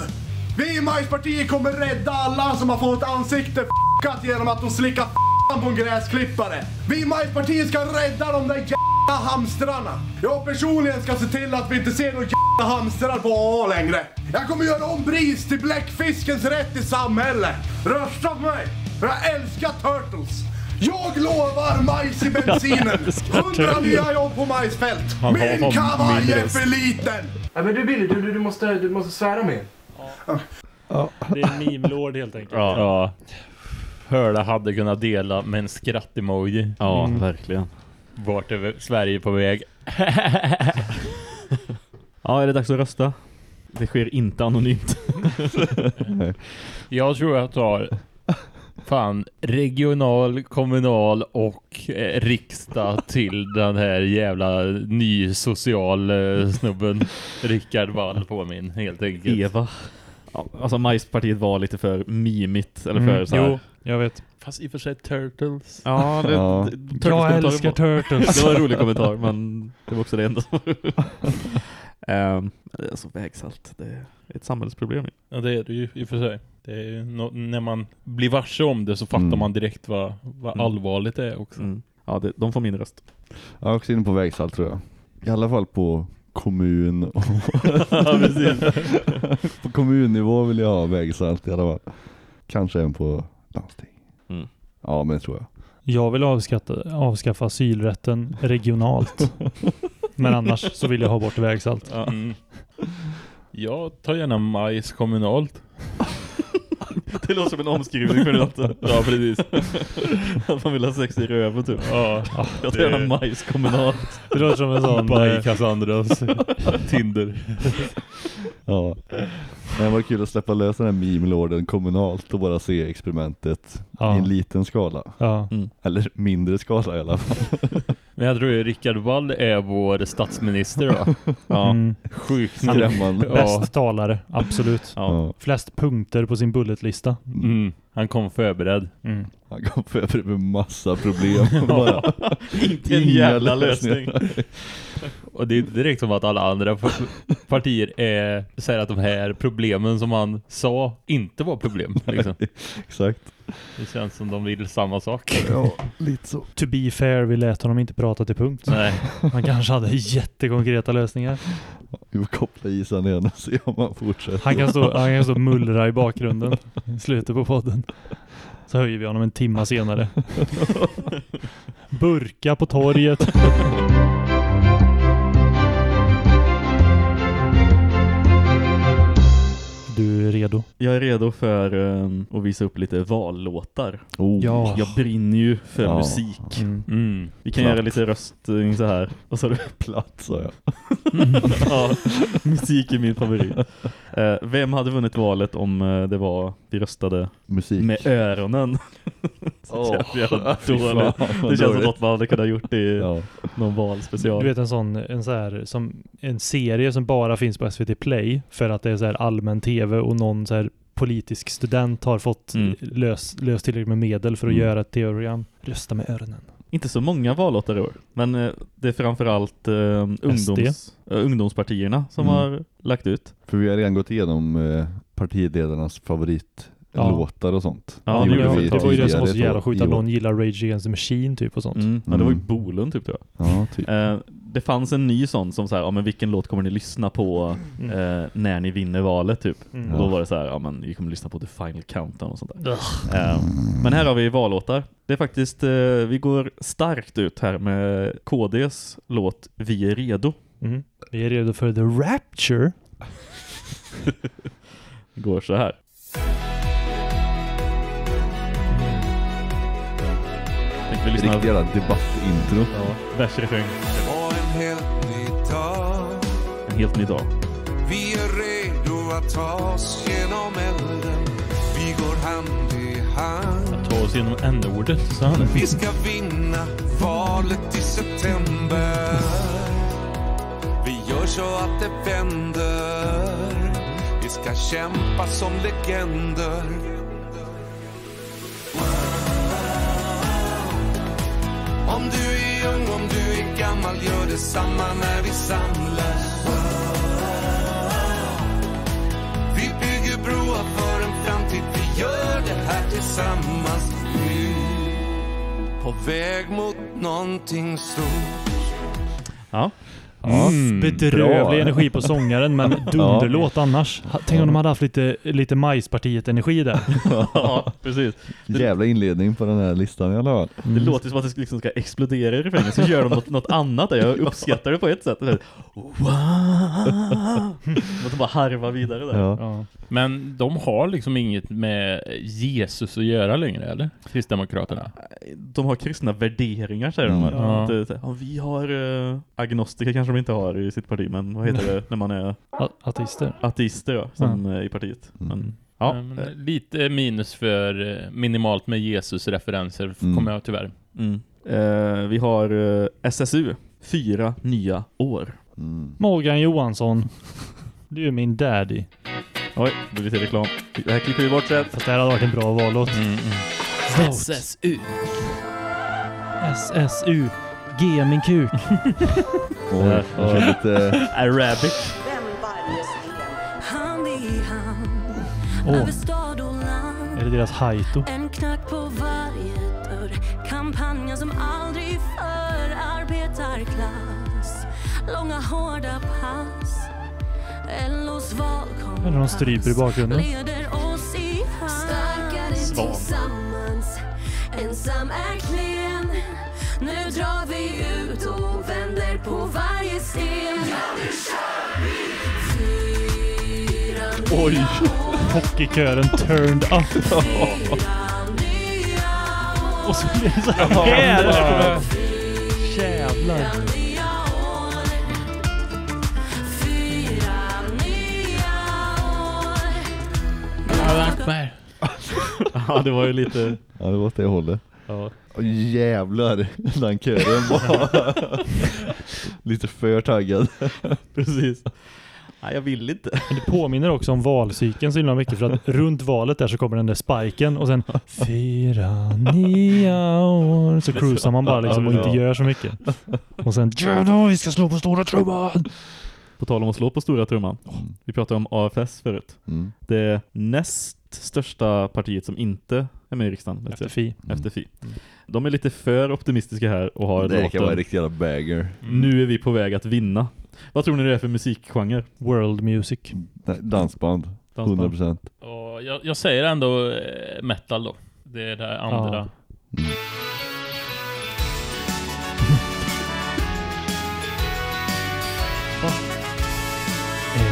Vi i Majspartiet kommer rädda alla som har fått ansikte f***at genom att de slickar f***an på en gräsklippare. Vi i Majspartiet ska rädda de där jävla hamstrarna. Jag personligen ska se till att vi inte ser några jävla hamstrar på AA längre. Jag kommer göra om BRIS till bläckfiskens rätt i samhället. Rösta på mig, för jag älskar Turtles. Jag lovar majs i bensinen. Hundra nya jobb på majsfält. Min kavaj är för liten. Ja, men du Billy, du, du, du, måste, du måste svära mer. Det är en meme-lord helt enkelt. Ja. ja. Hörda hade kunnat dela med en skratt-emoji. Ja, Mm. verkligen. Vart är Sverige på väg? Ja, är det dags att rösta? Det sker inte anonymt. Jag tror jag tar fan regional, kommunal och eh, riksdag till den här jävla ny social eh, snubben Rickard Wall på min helt enkelt. Eva. Ja, alltså majspartiet var lite för mimigt. Eller Mm, för så här. jo, jag vet. Fast i och för sig Turtles. Ja, det, Ja. det- Turtles Jag älskar var- Turtles. Det var en rolig kommentar, men det var också det enda som um, Alltså vägsalt, det är ett samhällsproblem. Ja det är det ju i och för sig. Det är ju nå- när man blir varse om det så fattar Mm. man direkt vad, vad Mm. allvarligt det är också. Mm. Ja, det, de får min röst. Jag är också inne på vägsalt tror jag. I alla fall på kommun och Ja, på kommunnivå vill jag ha vägsalt i alla fall. Kanske även på landsting. Mm. Ja men det tror jag. Jag vill avskatta, avskaffa asylrätten regionalt. Men annars så vill jag ha bort vägsalt. Mm. Jag tar gärna majs kommunalt. Det låter som en omskrivning för något. Ja, precis. Att man vill ha sex i röven typ. Ja, Jag tar det- gärna majs kommunalt. Det låter som en sån... Baj eh, Cassandras Tinder. Ja. Men det var kul att släppa lös den här meme-lorden kommunalt och bara se experimentet Ja. i en liten skala. Ja. Mm. Eller mindre skala i alla fall. Men jag tror ju Rickard Wall är vår statsminister va? Ja. Mm. Sjukt Skrämmande. Ja. Bäst talare, absolut. Ja. Flest punkter på sin bulletlista. Mm. Han kom förberedd. Mm. Han kom förberedd med massa problem. bara. Inte en Inga jävla lösning. lösningar. Och det är inte direkt som att alla andra partier är, säger att de här problemen som han sa inte var problem. Liksom. Exakt. Det känns som de vill samma sak. Ja, lite så. To be fair, vi lät honom inte prata till punkt. Nej. Han kanske hade jättekonkreta lösningar. Vi får koppla i sen igen och se om han fortsätter. Han kan stå, han kan stå mullra i bakgrunden i slutet på podden. Så höjer vi honom en timma senare. Burka på torget. Du är redo. Jag är redo för um, att visa upp lite vallåtar. Oh. Ja. Jag brinner ju för Ja. musik. Mm. Mm. Vi kan Platt. göra lite röstning så här. Och så Platt sa jag. ja, musik är min favorit. Eh, vem hade vunnit valet om eh, det var vi röstade Musik. med öronen? så jävla dåligt. vad Det känns som något man hade kunnat gjort i Ja. någon valspecial. Du vet en sån, en så här, som en serie som bara finns på SVT Play för att det är så här allmän tv och någon så här politisk student har fått Mm. lös, löst tillräckligt med medel för att Mm. göra ett tv-program. Rösta med öronen. Inte så många vallåtar i år. Men eh, det är framförallt eh, ungdoms, eh, ungdomspartierna som Mm. har lagt ut. För vi har redan gått igenom eh, partiledarnas favoritlåtar och sånt. Ja, Ja, det det, vi det var ju det som var så jävla sjukt att någon gillar Rage Against the Machine typ och sånt. Mm. Ja, det var ju Mm. Bolund typ tror jag. Ja, typ. Eh, det fanns en ny sån som så här, ja men vilken låt kommer ni lyssna på Mm. eh, när ni vinner valet typ. Mm. Då var det så här, ja men vi kommer lyssna på The Final Countdown och sånt där. Eh, men här har vi vallåtar. Det är faktiskt, eh, vi går starkt ut här med KDs låt Vi är redo. Mm. Vi är redo för The Rapture. Går så här. Vi lyssnar Riktig jävla debattintro. ja, var en helt ny dag. En helt ny dag. Vi är redo att ta oss genom elden. Vi går hand i hand. Ta oss igenom n-ordet, sa han. Vi ska vinna valet i september. Vi gör så att det vänder. Vi ska kämpa som legender. Om du är ung, om du gammal, gör detsamma när vi samlas. Vi bygger broar för en framtid, vi gör det här tillsammans. Nu, på väg mot någonting stort. Ja. Mm, Bedrövlig energi på sångaren men dunderlåt annars. Tänk om de hade haft lite, lite Majspartiet-energi där. ja, precis. Jävla inledning på den här listan i alla fall. Det låter som att det liksom ska explodera i refrängen, så gör de något, något annat där. Jag uppskattar det på ett sätt. Wow! De bara harvar vidare där. Ja. Men de har liksom inget med Jesus att göra längre, eller? Kristdemokraterna. De har kristna värderingar säger de. Mm. Ja. Här, ja, vi har uh, agnostiker kanske de inte har i sitt parti, men vad heter det när man är A- Ateister. ateister ja, som, eh, i partiet. Mm. Men, ja, Men lite minus för eh, minimalt med Jesus-referenser Mm. kommer jag tyvärr. mm. Eh, vi har eh, SSU, fyra nya år. Mm. Morgan Johansson. Du är min daddy. Oj, det blir lite reklam. Det här klipper vi bort sen. Fast det här hade varit en bra vallåt. SSU. SSU. G min kuk. Och jag kör lite... Arabic. Hand i hand Åh, land är det deras haito? En knack på varje dörr Kampanjen som aldrig för arbetarklass Långa hårda pass Eller de stryper i bakgrunden. Svan. tillsammans Ensam är klen Nu drar vi ut och vänder på varje sten Oj! Hockeykören turned up. Och så blir det så här. Jävlar. Ja, det var ju lite... Ja, det var åt det hållet. Ja. Åh, jävlar, den kören var lite för taggad. Precis. Nej, jag vill inte. Men det påminner också om valcykeln så himla mycket för att runt valet där så kommer den där spiken och sen fyra nya år så cruisar man bara liksom och inte gör så mycket. Och sen ja då, vi ska slå på stora trumman. På tal om att slå på stora trumman. Vi pratade om AFS förut. Mm. Det näst största partiet som inte är med i riksdagen. Efter Fi. Efter Fi. De är lite för optimistiska här och har Det kan vara en riktig jävla bagger. Nu är vi på väg att vinna. Vad tror ni det är för musikgenre? World music. Dansband. 100%. Och jag, jag säger ändå eh, metal då. Det är det andra. Ja. Mm.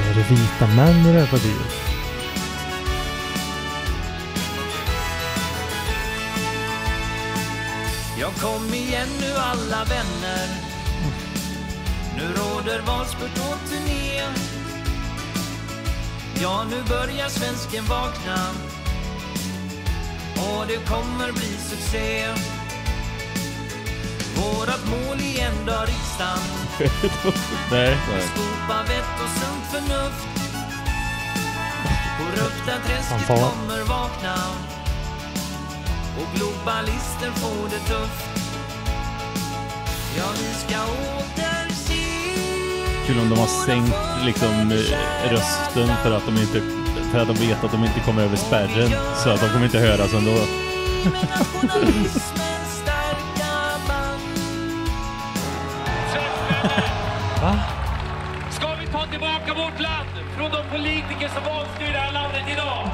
Är det vita män i det här partiet? Ja, kom igen nu alla vänner. Nu råder valspurt och turné. Ja, nu börjar svensken vakna. Och det kommer bli succé. Vårat mål i en dag riksdagen. Nej. Skopa vett och sunt förnuft. Korrupta träsket kommer vakna. Och globalister får det tufft. Ja, vi ska återse Kul om de har sänkt liksom rösten för att de inte för att de vet att de inte kommer över spärren så att de kommer inte höras ändå. Ska vi ta tillbaka vårt land från de politiker som avstyr det här landet idag?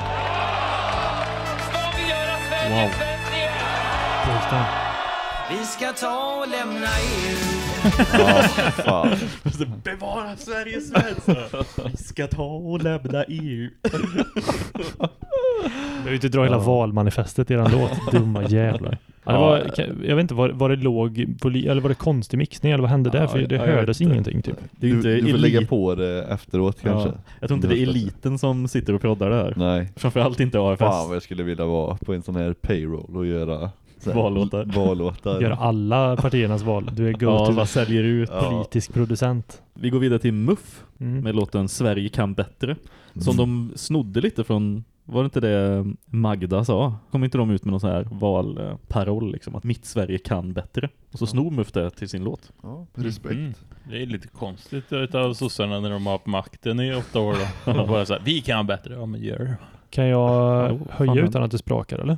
Wow. Vi ska ta och lämna EU. Ja, fan. Bevara Sverige svenskt! Vi ska ta och lämna EU. Jag vill inte dra hela valmanifestet i eran låt, dumma jävlar. Ja, det var, jag vet inte, var, var det låg eller var det konstig mixning eller vad hände där? För det hördes ingenting typ. Det är ju Du, inte du får elit- lägga på det efteråt kanske. Ja. Jag tror inte det är eliten som sitter och proddar det här. Nej. Framförallt inte AFS. Fan vad jag skulle vilja vara på en sån här payroll och göra Vallåtar. vallåtar. Göra alla partiernas val. Du är go Ja, vad säljer ut. politisk producent. Vi går vidare till Muff Mm. med låten Sverige kan bättre. Som Mm. de snodde lite från, var det inte det Magda sa? Kom inte de ut med någon sån här valparoll liksom, att mitt Sverige kan bättre. Och så snor Muff det till sin låt. Ja, respekt. Mm. Det är lite konstigt utav sossarna när de har haft makten i åtta år då. Och bara så här, vi kan bättre. Ja men gör. Kan jag höja utan att det sprakar eller?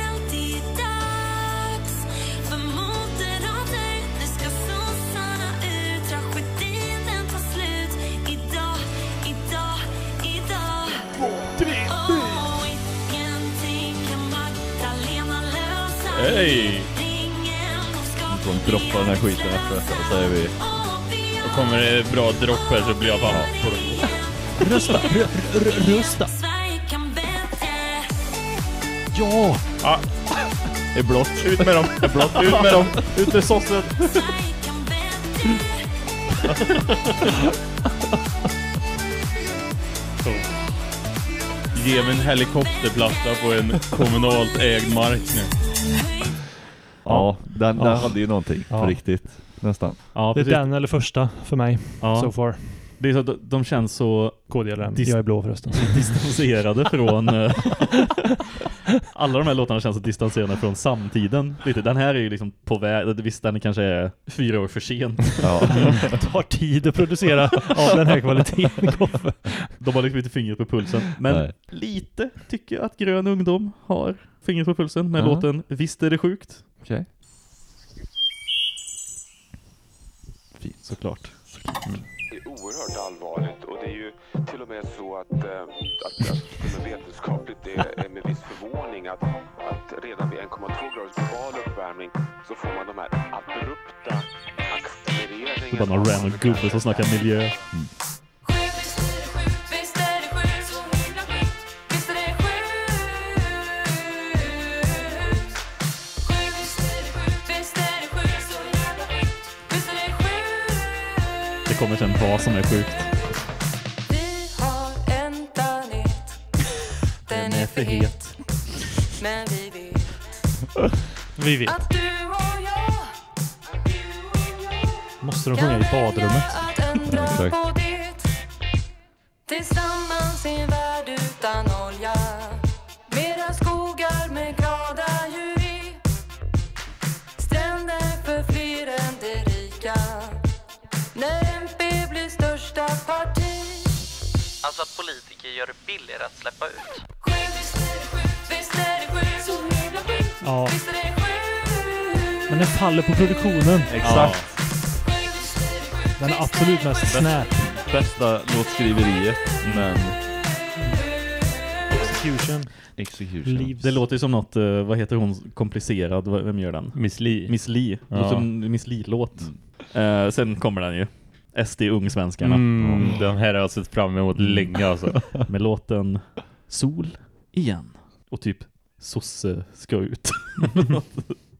Hej! De droppar den här skiten efter detta, säger vi. Och kommer det bra dropp här så blir jag bara Rösta! Rö, rö, rösta! Kan bättre. Ja! Ja. Det är blått. Ut med dem! Det är blått. Ut med dem! Ut med sossen! Ge mig en helikopterplatta på en kommunalt ägd mark nu. Ja, den, den hade ju någonting Ja. på riktigt. Nästan. Ja, Det är precis. den eller första för mig. Ja. So far. Det är så att de- känns så KDLM. Jag är blå förresten. distanserade från... eh, alla de här låtarna känns så distanserade från samtiden. Lite. Den här är ju liksom på väg... Visst, den kanske är fyra år för sen. Ja. Det tar tid att producera av den här kvaliteten. De har liksom inte fingret på pulsen. Men Nej. lite tycker jag att Grön Ungdom har fingret på pulsen med Ja. låten Visst är det sjukt. Okej. Fint, såklart. Det är oerhört allvarligt och det är ju till och med så att, eh, att, att vetenskapligt det är med viss förvåning att, att redan vid 1,2 graders global uppvärmning så får man de här abrupta Det är accelereringarna. bara någon random gubbe som snackar miljö. Kommer sen vad som är sjukt. Vi har en planet. Den är för het. Men vi vet Vi vet. att du och jag Måste de sjunga i badrummet? att ändra Exakt. Faller på produktionen. Exakt. Den är absolut mest snap. Bästa låtskriveriet, men... Execution. Execution. Det låter ju som något, eh, vad heter hon, komplicerad, vem gör den? Miss Li. Miss Li. Ja. låter som en Miss Li-låt. Eh, sen kommer den ju. SD Ungsvenskarna. Mm, den här har jag sett fram emot länge alltså. Med låten Sol igen. Och typ Sosse ska ut.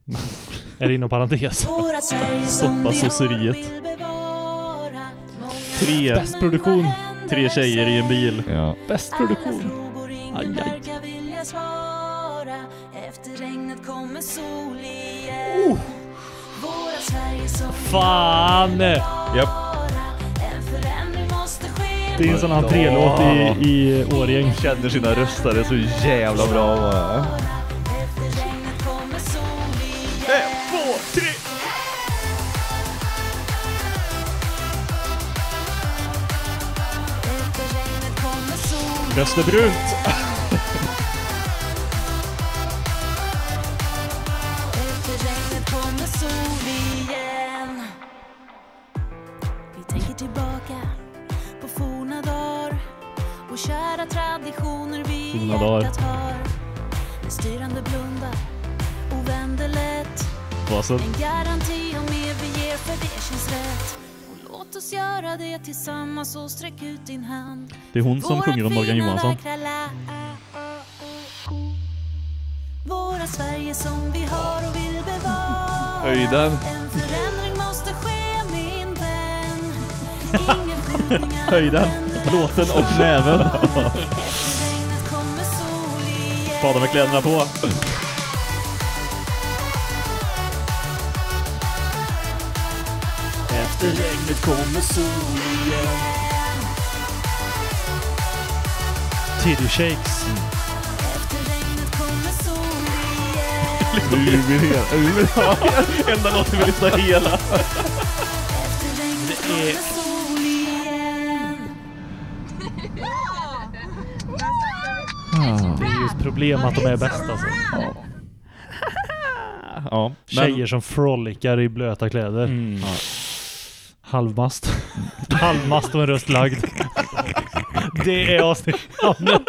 Är det inom parentes? Stoppa sosseriet. Tre, Bäst produktion. tre tjejer i en bil. Ja. Bäst produktion. Aj, aj. som Fan! Japp. Det är en sån entrélåt i, i Årgäng. Känner sina röstare så jävla bra. va? Vänder lätt Vad så? En garanti om mer vi ger för det känns rätt Låt oss göra det tillsammans och sträck ut din hand Det är hon som Vårat sjunger om Morgan Johansson. Våra Sverige som vi har och vill bevara Höjden. En förändring måste ske min vän Ingen skjutningar Höjden, låten och näven. Bada med kläderna på. Regnet kommer sol igen. Tiddy Shakes. Efter regnet kommer sol igen. Du vill ha enda låten vi lyssnar hela. Det är- Det är just problem att de är bäst alltså. Ja, men- Tjejer som frolickar i blöta kläder. Mm. Ja. Halvmast. Halvmast och en röst lagd. Det är avsnittnamnet.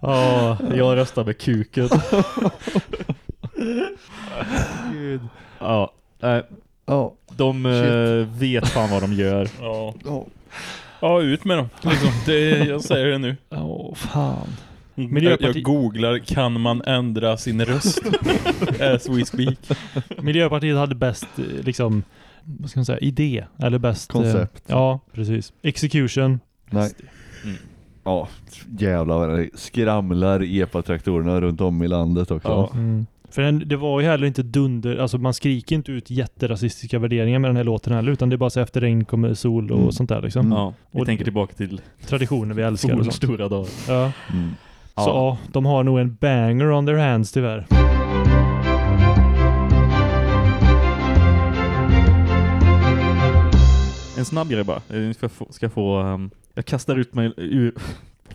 Ja, jag röstar med kuken. Gud. Ja, nej. Ja. De eh, vet fan vad de gör. Ja. Ja, ut med dem. Liksom. Det, jag säger det nu. Åh, fan. Jag, Miljöparti- jag googlar, kan man ändra sin röst? As we speak. Miljöpartiet hade bäst, eh, liksom, vad ska man säga, idé. Eller bäst... eh, Koncept. Ja, precis. Execution. Nej. Mm. Ja, jävlar skramlar epa-traktorerna runt om i landet också. Ja. Mm. För den, det var ju heller inte dunder, alltså man skriker inte ut jätterasistiska värderingar med den här låten heller, utan det är bara så efter regn kommer sol och Mm. sånt där liksom. Ja, vi Och- tänker tillbaka till Traditioner vi älskar och sånt. stora dag. Ja. Mm. Så ja, de har nog en banger on their hands tyvärr. En snabb grej bara. Jag ska få, ska få um, jag kastar ut mig ur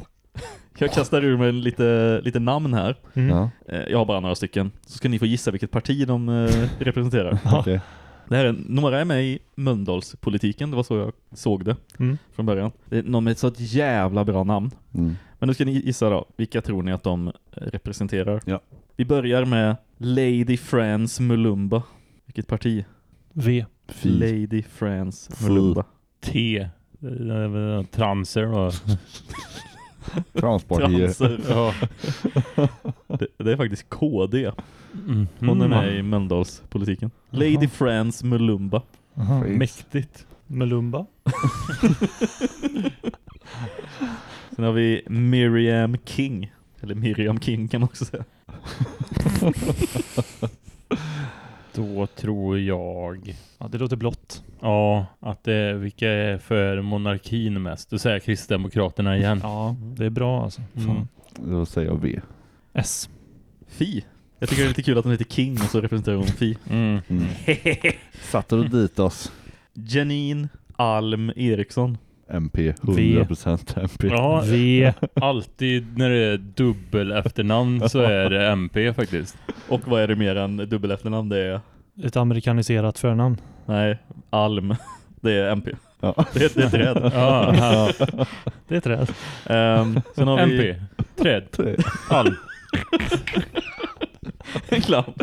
Jag kastar ur mig lite, lite namn här. Mm. Ja. Eh, Jag har bara några stycken. Så ska ni få gissa vilket parti de eh, representerar. Okej. Det här är, några är med i Mölndalspolitiken, det var så jag såg det Mm. från början. Det är någon med ett så ett jävla bra namn. Mm. Men nu ska ni gissa då, vilka tror ni att de eh, representerar? Ja. Vi börjar med Lady France Mulumba. Vilket parti? V. Fy. Lady France Fy. Mulumba. T. Eh, Transer och... Transpartiet. Transer. Ja. Det, det är faktiskt KD. Mm. Hon är med i Mölndalspolitiken. Lady France Mulumba. Aha. Face. Mäktigt. Melumba. Sen har vi Miriam King. Eller Miriam King kan man också säga. Då tror jag... Ja, det låter blått. Ja, att det vilka är för monarkin mest? Då säger Kristdemokraterna igen. Ja, det är bra alltså. Mm. Då säger jag V. S. Fi. Jag tycker det är lite kul att hon heter King och så representerar hon Fi. Mm. Mm. Satte du dit oss? Janine Alm Eriksson. MP, V. 100% MP. Ja, V. alltid när det är dubbel efternamn så är det MP faktiskt. Och vad är det mer än dubbel efternamn? Det är... Ett amerikaniserat förnamn. Nej, Alm. Det är MP. Ja. Det, är, det är träd. Ja, ja. Det är träd. Ehm, sen har vi... MP. Träd. Alm. En clown.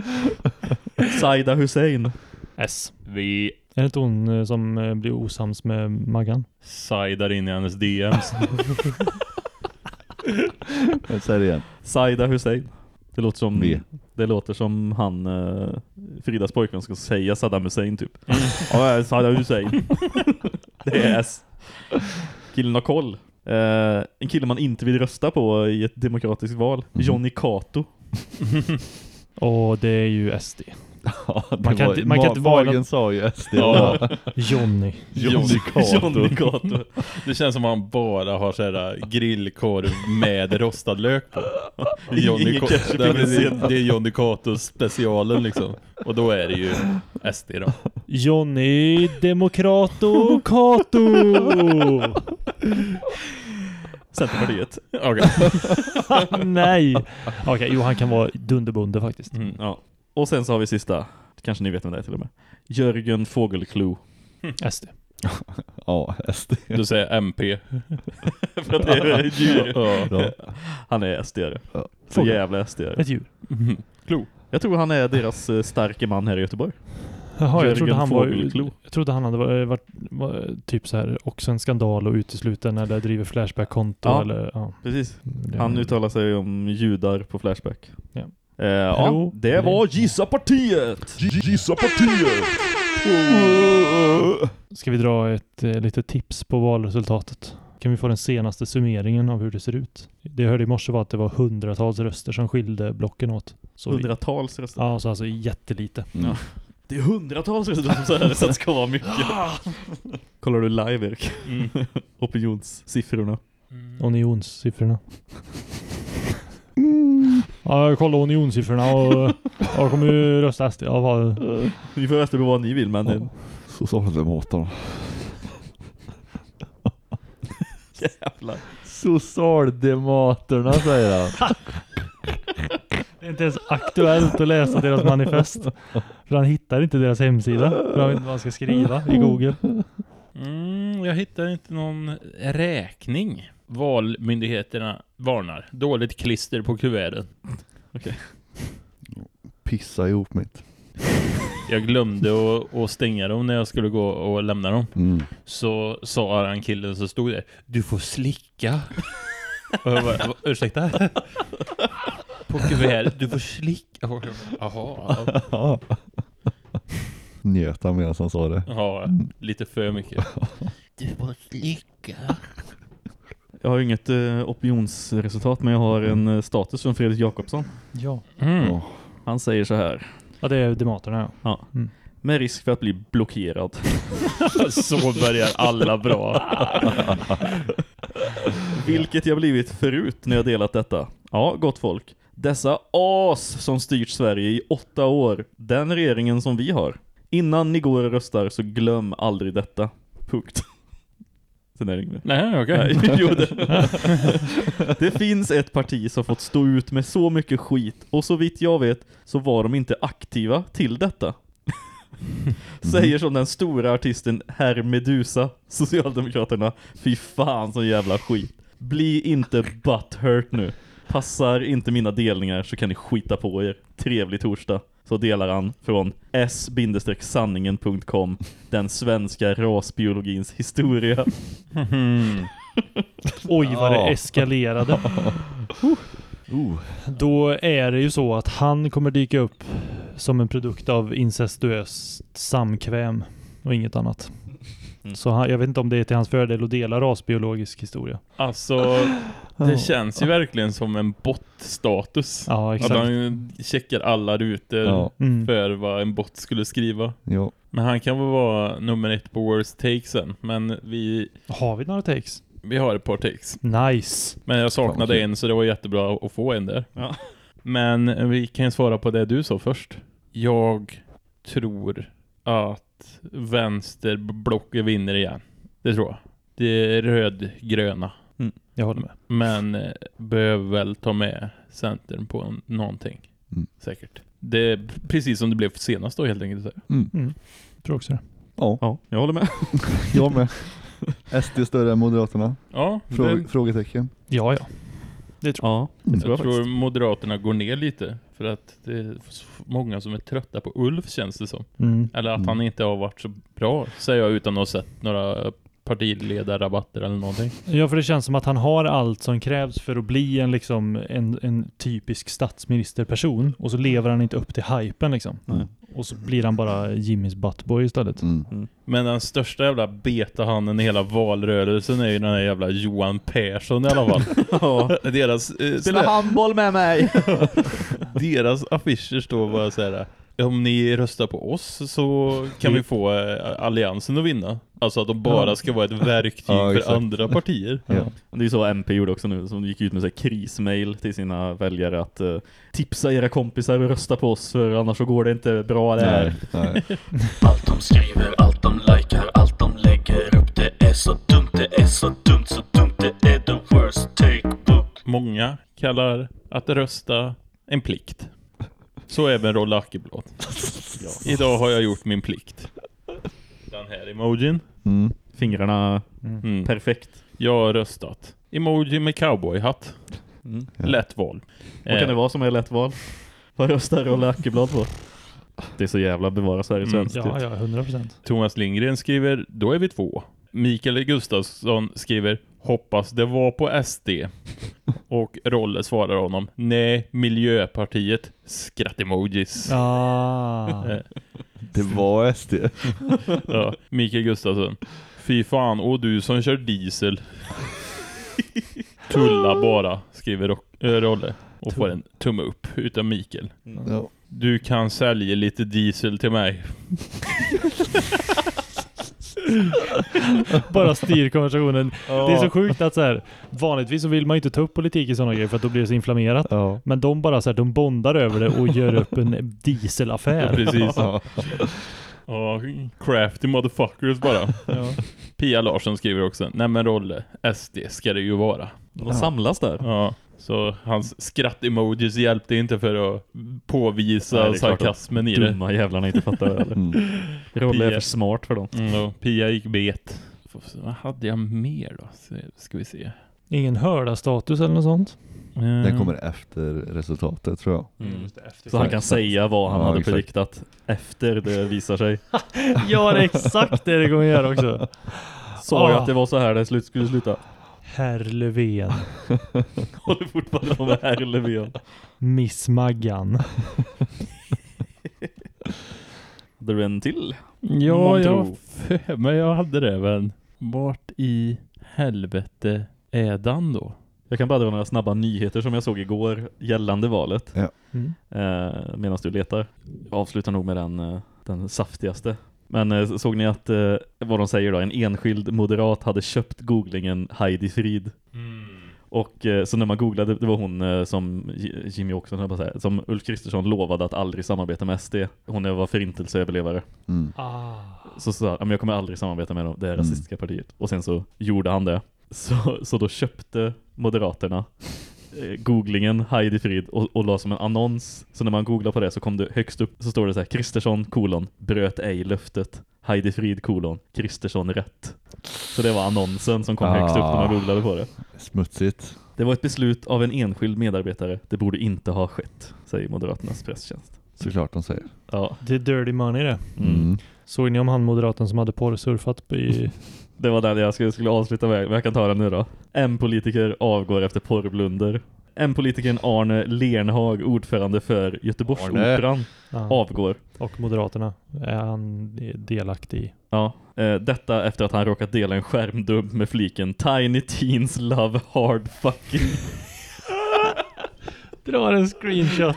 Saida Hussein. S. Vi Är det inte hon eh, som eh, blir osams med Maggan? sidar in i hennes DMs. Säg det igen. Saida Hussein. Det låter som det låter som han uh, Fridas pojkvän ska säga Saddam Hussein typ. Ja, Saida Hussein. det är S. Killen har koll. Eh, en kille man inte vill rösta på i ett demokratiskt val. Johnny Kato. Och det är ju SD. Ja, Man kan var, inte- man kan inte vara- Magen sa ju SD. Ja. Johnny. Johnny Kato. Johnny Kato. Det känns som att han bara har sådär grillkorv med rostad lök på. Johnny Ingen Ka- ketchup, det, är, det är Johnny Katos specialen liksom. Och då är det ju SD då. Johnny Demokrato Kato! Centerpartiet. Okej. Nej! Okej, jo han kan vara dunderbonde faktiskt. Mm. Ja. Och sen så har vi sista. Kanske ni vet vem det är till och med. Jörgen Fågelklo. SD. Ja, SD. Du säger MP. För att det är ett djur. Ja. Han är SD-are. Ja. Så jävla SD-are. Ett djur. Klo. Jag tror han är deras eh, starke man här i Göteborg. Jaha, jag Jörgen trodde han var, jag trodde han hade varit, varit, var, typ så här också en skandal och utesluten eller driver Flashback-konto Ja. eller ja. Precis. Det- Han uttalar sig om judar på Flashback. Ja. Eh, ja, det det- var Gissa partiet! Gissa partiet! Ska vi dra ett eh, litet tips på valresultatet? Kan vi få den senaste summeringen av hur det ser ut? Det jag hörde i morse var att det var hundratals röster som skilde blocken åt. Så vi- Hundratals röster. Ja, så alltså jättelite. Ja. Det är hundratals röster som säger så att det ska vara mycket. Kollar du live, Erik? Mm. Opinionssiffrorna. Ja, jag kollar unionssiffrorna och jag kommer ju rösta SD. Ja, vad... Ni får rösta på vad ni vill, men det... Socialdemokraterna. Jävlar. Socialdemokraterna säger han. Det är inte ens aktuellt att läsa deras manifest. För han hittar inte deras hemsida. För han vet inte vad han ska skriva i Google. Mm, jag hittar inte någon räkning. Valmyndigheterna varnar. Dåligt klister på kuverten. Pissa ihop mitt. Jag glömde att, att stänga dem när jag skulle gå och lämna dem. Mm. Så sa han killen som stod där. Du får slicka. Och jag bara, "Va, ursäkta? På kuvertet. Du får slicka. Jaha. Ja. Njöt han medan han sa det. Ja, lite för mycket. Du får slicka. Jag har inget eh, opinionsresultat, men jag har en eh, status från Fredrik Jakobsson. Ja. Mm. Han säger så här. Ja, det är Dematerna ja. Ja. Mm. Med risk för att bli blockerad. Så börjar alla bra. Vilket jag blivit förut när jag delat detta. Ja, gott folk. Dessa as som styrt Sverige i åtta år. Den regeringen som vi har. Innan ni går och röstar så glöm aldrig detta. Punkt. Sen inget mer. Nej, okej. Jo, det. det finns ett parti som fått stå ut med så mycket skit och så vitt jag vet så var de inte aktiva till detta. Säger som den stora artisten Herr Medusa, Socialdemokraterna. Fy fan så jävla skit. Bli inte butthurt nu. Passar inte mina delningar så kan ni skita på er. Trevlig torsdag. Så delar han från s-sanningen.com Den svenska rasbiologins historia. Oj vad det eskalerade. Uh. Då är det ju så att han kommer dyka upp som en produkt av incestuöst samkväm och inget annat. Mm. Så han, jag vet inte om det är till hans fördel att dela rasbiologisk historia. Alltså, det känns ju verkligen som en bot-status. Ja, exakt. Att han checkar alla rutor Ja. Mm. för vad en bot skulle skriva. Ja. Men han kan väl vara nummer ett på worst takesen. Men vi, Har vi några takes? vi har ett par takes. Nice. Men jag saknade en så det var jättebra att få en där. Ja. Men vi kan ju svara på det du sa först. Jag tror att vänsterblocket vinner igen. Det tror jag. lite rödgröna. Mm. Jag håller med. Men eh, behöver väl ta med Centern på någonting. Mm. Säkert. Det är precis som det blev senast då helt enkelt. Mm. Mm. Tror också det. Ja. Ja, jag håller med. Jag med. SD större än Moderaterna? Ja, Frå det- Frågetecken. Ja, ja. Det tror Ja, det jag tror tror, jag faktiskt. Moderaterna går ner lite. För att det är många som är trötta på Ulf känns det som. Mm. Eller att Mm. han inte har varit så bra, säger jag utan att ha sett några partiledarrabatter eller någonting. Ja, för det känns som att han har allt som krävs för att bli en, liksom, en, en typisk statsministerperson. Och så lever han inte upp till hypen liksom. Nej. Och så blir han bara Jimmys buttboy istället. Mm. Men den största jävla betahannen i hela valrörelsen är ju den här jävla Johan Persson i alla fall. Ja. Deras, eh, Spela handboll med mig! deras affischer står bara så här. Om ni röstar på oss så kan vi få eh, alliansen att vinna. Alltså att de bara ska vara ett verktyg Ja, för andra partier. Ja. Det är ju så MP gjorde också nu, som gick ut med så här krismail till sina väljare att eh, tipsa era kompisar och rösta på oss för annars så går det inte bra där. Nej, nej. Allt de skriver, allt de likar, allt de lägger upp Det är så dumt, det är så dumt, så dumt Det är the worst take book Många kallar att rösta en plikt. Så även Rolle Ackeblad. Idag har jag gjort min plikt. Den här emojin. Mm. Fingrarna Mm. perfekt. Jag har röstat. Emoji med cowboyhatt. Mm. Lätt val. Vad kan det vara som är lätt val? Vad röstar Rolle Ackeblad på? Det är så jävla bevara Sverige Mm. svenskt. Ja, ja, 100 procent. Thomas Lindgren skriver, då är vi två. Mikael Gustafsson skriver, hoppas det var på SD. Och Rolle svarar honom, nej, Miljöpartiet, skrattemojis. Ah. Eh, Det var SD. ja, Mikael Gustafsson, fy fan, och du som kör diesel. Tulla bara, skriver äh, Rolle. Och får en tumme upp utan Mikael. Du kan sälja lite diesel till mig. Bara styr konversationen. Ja. Det är så sjukt att så här, vanligtvis så vill man ju inte ta upp politik i sådana grejer för att då blir det så inflammerat. Ja. Men de bara så här, de bondar över det och gör upp en dieselaffär. Precis. Ja. Ja, crafty motherfuckers bara. Ja. Pia Larsson skriver också, nej men Rolle, SD ska det ju vara. De samlas där. Ja, så hans skratt-emojis hjälpte inte för att påvisa Nej, sarkasmen i det. Dumma jävlarna inte fattar det. Eller? Mm. Rolle är för smart för dem. Mm, och Pia gick bet. Vad hade jag mer då? Ska vi se. Ingen hörda-status eller något sånt. Mm. Den kommer efter resultatet tror jag. Mm. Efter. Så han kan säga vad han Ja, hade exakt. prediktat efter det visar sig. Ja, det är exakt det det kommer göra också. Sa jag Ah. att det var så här det skulle sluta. Herr Löfven. Håller fortfarande på med herr Löfven. Miss Maggan. Hade du en till? Ja, jag, men jag hade det men vart i helvete är den då? Jag kan bara dra några snabba nyheter som jag såg igår gällande valet. Ja. Mm. Eh, Medan du letar. Jag avslutar nog med den, eh, den saftigaste. Men eh, såg ni att, eh, vad de säger då, en enskild moderat hade köpt googlingen Heidi Frid. Och eh, så när man googlade, det var hon som Jimmy säga, som Ulf Kristersson lovade att aldrig samarbeta med SD. Hon var förintelseöverlevare. Mm. Ah. Så sa han, "Ja, men jag kommer aldrig samarbeta med dem, det är rasistiska partiet. Och sen så gjorde han det. Så, så då köpte Moderaterna googlingen Heidi Frid och, och la som en annons. Så när man googlar på det så kom det högst upp så står det så här Kristersson kolon bröt ej löftet. Heidi Frid kolon Kristersson rätt. Så det var annonsen som kom högst upp när man Ah. googlade på det. Smutsigt. Det var ett beslut av en enskild medarbetare. Det borde inte ha skett, säger Moderaternas presstjänst. Såklart de säger. Ja. Det är dirty money det. Mm. Såg ni om han moderaten som hade porrsurfat på i... Det var den jag skulle, skulle avsluta med, men jag kan ta den nu då. En politiker avgår efter porrblunder. En politikern Arne Lernhag, ordförande för Göteborgsoperan, Ja. avgår. Och Moderaterna är han delaktig i. Ja, eh, detta efter att han råkat dela en skärmdump med fliken Tiny Teens Love Hard Fucking. Drar en screenshot.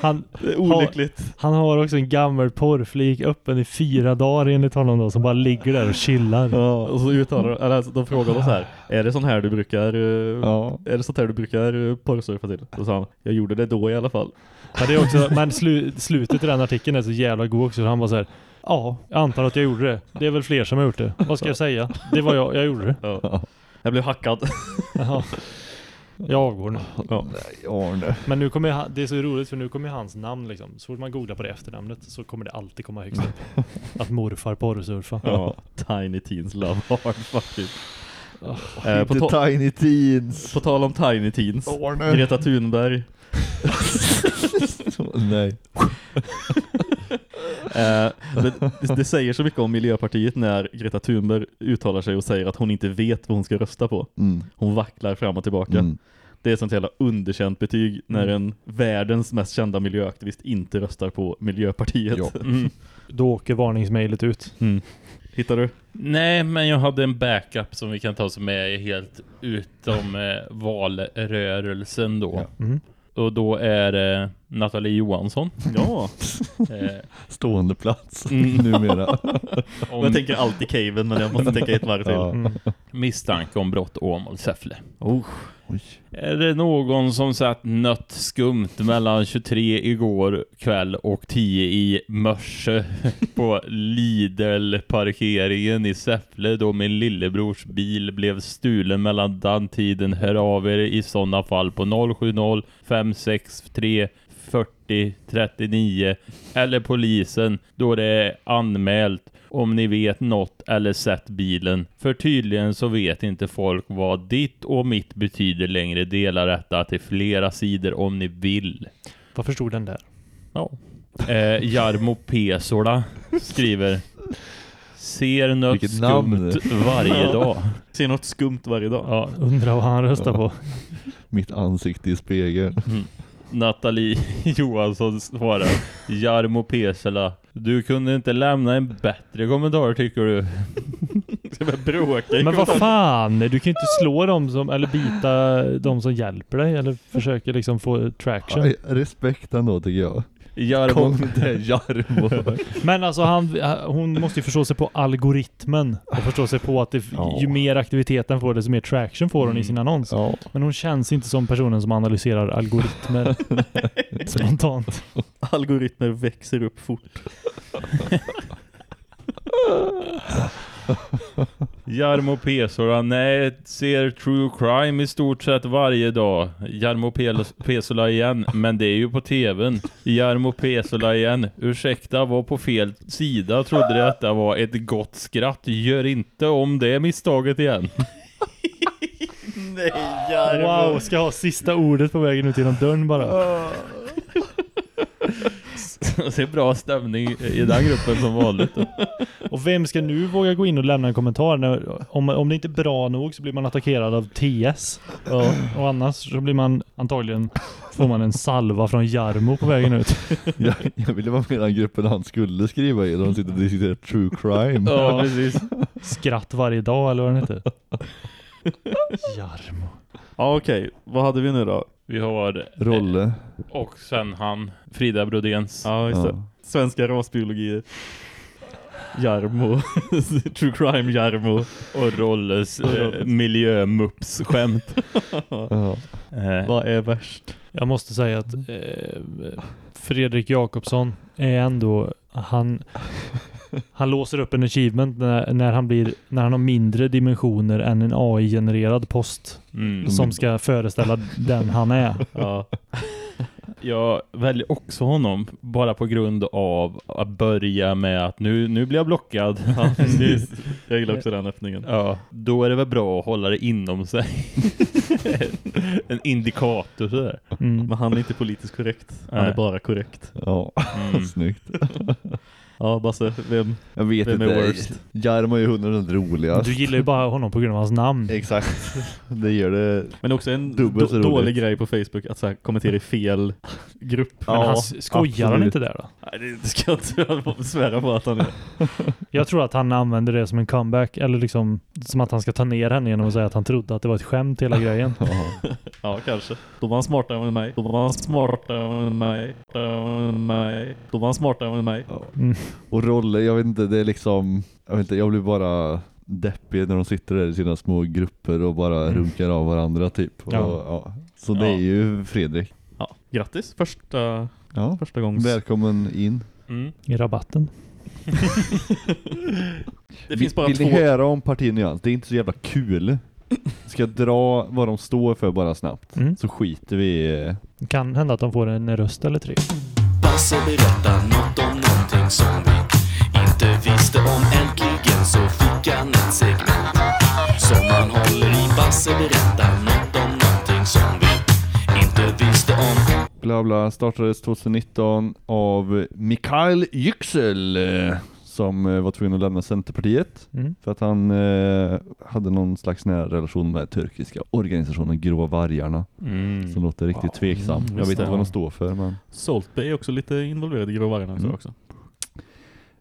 Han, Det är olyckligt. han har också en gammal porrflik öppen i fyra dagar enligt honom då, som bara ligger där och chillar. Ja, och så uttalar eller alltså, de frågade oss här, är det sån här du brukar eh, Ja. är det sånt här du brukar eh, porrsurfa till? Så sa han, jag gjorde det då i alla fall. Ja, det är också, men slu, slutet i den artikeln är så jävla god också. Han var så här, Ja, jag antar att jag gjorde det. Det är väl fler som har gjort det. Vad ska jag säga? Det var jag, jag gjorde det. Ja. Jag blev hackad. Jag avgår nu. Ja. Arne. Men nu kommer jag, det är så roligt för nu kommer hans namn liksom. Så fort man googlar på det efternamnet så kommer det alltid komma högst upp. Att morfar porrsurfa. Ja, Tiny Teens Love Hard fucking. Oh, Eh, på, Inte Tiny Teens. på tal om Tiny Teens. Greta Thunberg. Nej. Eh, det, det, säger så mycket om Miljöpartiet när Greta Thunberg uttalar sig och säger att hon inte vet vad hon ska rösta på. Mm. Hon vacklar fram och tillbaka. Mm. Det är ett sånt jävla underkänt betyg när en världens mest kända miljöaktivist inte röstar på Miljöpartiet. Ja. Mm. Då åker varningsmejlet ut. Mm. Hittar du? Nej, men jag hade en backup som vi kan ta som är helt utom eh, valrörelsen då. Mm. Och då är det Nathalie Johansson. Ja. Eh, Stående plats Mm. numera. om Jag tänker alltid caven men jag måste tänka ett varv till. Ja. Mm. misstanke om brott Åmål Säffle. Oh. Oj. Är det någon som satt nött skumt mellan 23 igår kväll och 10 i morse på Lidl-parkeringen i Säffle då min lillebrors bil blev stulen mellan den tiden? Hör av er i sådana fall på 070 563 40 39 eller polisen då det är anmält om ni vet något eller sett bilen. För tydligen så vet inte folk vad ditt och mitt betyder längre. Dela detta till flera sidor om ni vill. Vad förstod den där? Ja. Eh, Jarmo Pesola skriver Ser något Vilket skumt namn. varje dag. Ser något skumt varje dag. Ja. Undrar vad han röstar på. Mitt ansikte i spegeln. Mm. Nathalie Johansson svarar Jarmo Pesela Du kunde inte lämna en bättre kommentar tycker du Ska bråka i Men vad fan, du kan ju inte slå dem som, eller bita de som hjälper dig eller försöker liksom få traction. Respekt ändå tycker jag. Jarmo Kom det Jarmo. Men alltså han, hon måste ju förstå sig på algoritmen och förstå sig på att det, Ja. ju mer aktivitet den får desto mer traction får hon i sin annons. Ja. Men hon känns inte som personen som analyserar algoritmer spontant. Algoritmer växer upp fort. Jarmo Pesola, nej, ser true crime i stort sett varje dag. Jarmo Pesola igen, men det är ju på tvn. Jarmo Pesola igen, ursäkta, var på fel sida, trodde detta var ett gott skratt. Gör inte om det misstaget igen. Nej, Jarmo. Wow, ska jag ha sista ordet på vägen ut genom dörren bara. det är bra stämning i den gruppen som vanligt. Och vem ska nu våga gå in och lämna en kommentar? När, om, om det inte är bra nog så blir man attackerad av TS. Ja, och annars så blir man antagligen får man en salva från Jarmo på vägen ut. Jag, jag ville vara med i den gruppen han skulle skriva i. De sitter och diskuterar true crime. Ja, precis. Skratt varje dag eller vad den heter. Jarmo. Ja, okej. Vad hade vi nu då? Vi har Rolle. och sen han, Frida Brodens. Ja, just det. Ja. Svenska rasbiologi. Jarmo. True crime Jarmo. Och Rolles eh, miljömups-skämt. Ja. Eh, Vad är värst? Jag måste säga att eh, Fredrik Jakobsson är ändå han han låser upp en achievement när, när han blir när han har mindre dimensioner än en AI-genererad post mm. som ska föreställa den han är. Ja. Jag väljer också honom bara på grund av att börja med att nu, nu blir jag blockad. Ja, precis. Jag gillar också den öppningen. Ja, då är det väl bra att hålla det inom sig. en indikator sådär. Mm. Men han är inte politiskt korrekt. Han Nej. är bara korrekt. Ja, Mm. snyggt. Ja, Basse, vem? Jag vet Vem är inte. worst? Jarmo är ju 100% roligast. Du gillar ju bara honom på grund av hans namn. Exakt. Det gör det. Men också en Dubbelt så då, dålig roligt. grej på Facebook att så här, kommentera i fel grupp. Men Ja, han skojar han absolut. inte där då? Nej, det ska jag inte svära på att han är. Jag tror att han använder det som en comeback eller liksom som att han ska ta ner henne genom att säga att han trodde att det var ett skämt hela grejen. Ja, kanske. Då var han smartare än mig. Då var han smartare än mig. Än mig. Då var han smartare än mig. Mm. Och roller, jag vet inte, det är liksom, jag vet inte, jag blir bara deppig när de sitter där i sina små grupper och bara Mm. runkar av varandra typ. Och, Ja. ja. Så det Ja. är ju Fredrik. Ja, grattis. Första, Ja. första gångs... Välkommen in. Mm. I rabatten. Det finns bara Vill två... ni höra om partinyans? Det är inte så jävla kul. Ska jag dra vad de står för bara snabbt? Mm. Så skiter vi. Det kan hända att de får en röst eller tre. Lasse berätta något om någonting som vi inte visste om. Äntligen så fick han ett segment Som han håller i. Basse berätta något om någonting som vi inte visste om. Bla bla. Startades 2019 av Mikael Yüksel som eh, var tvungen att lämna Centerpartiet Mm. för att han eh, hade någon slags nära relation med turkiska organisationen Grå Vargarna. Mm. Som låter riktigt tveksam. Mm, Jag vet inte vad de står för men... Salt Bay är också lite involverad i Grå Vargarna Mm. också.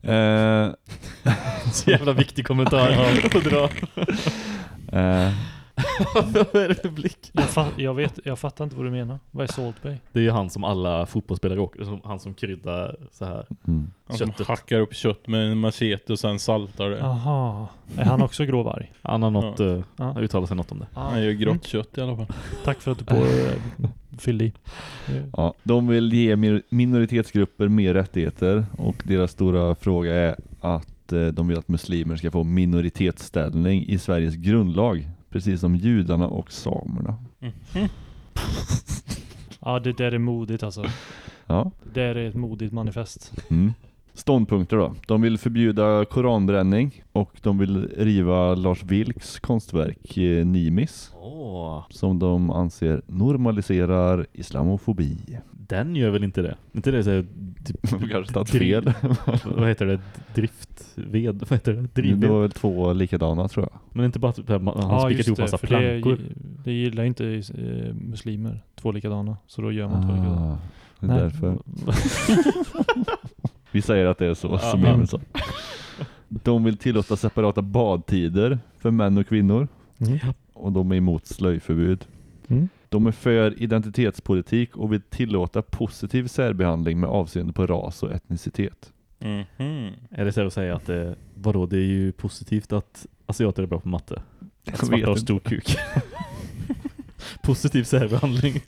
Eh, Så jävla viktig kommentar att dra. eh, Vad är det för blick? Jag, fa- jag, vet, jag fattar inte vad du menar. Vad är Salt Bay? Det är ju han som alla fotbollsspelare åker, som, han som kryddar så här mm. Han som köttet. hackar upp kött med en machete och sen saltar det. Aha. Är han också gråvarg? Han har något, Ja. uh, Ja. uttalat sig något om det. Han gör grått kött i alla fall. Tack för att du på, eh, fyllde i. Ja, de vill ge minoritetsgrupper mer rättigheter och deras stora fråga är att eh, de vill att muslimer ska få minoritetsställning i Sveriges grundlag, precis som judarna och samerna. Ja, det där är modigt alltså. Ja. Det där är ett modigt manifest. Mm. Ståndpunkter då. De vill förbjuda koranbränning och de vill riva Lars Vilks konstverk eh, Nimis Åh, som de anser normaliserar islamofobi. den gör väl inte det? Inte det så här, typ, Man kanske tagit fel. vad heter det? Driftved? Vad heter det? Det Drivved? var väl två likadana tror jag. Men inte bara typ, han har Ja, spikat ihop det. massa plankor. det, det gillar inte eh, muslimer. Två likadana. Så då gör man två likadana. Ah, det är Nej. därför. Vi säger att det är så Ja, som. Emil sa. De vill tillåta separata badtider för män och kvinnor. Mm. Och de är emot slöjförbud. Mm. De är för identitetspolitik och vill tillåta positiv särbehandling med avseende på ras och etnicitet. Mhm. Är det så att säga att det, vadå, det är ju positivt att asiater är bra på matte? Att svarta har stor kuk. Positiv särbehandling.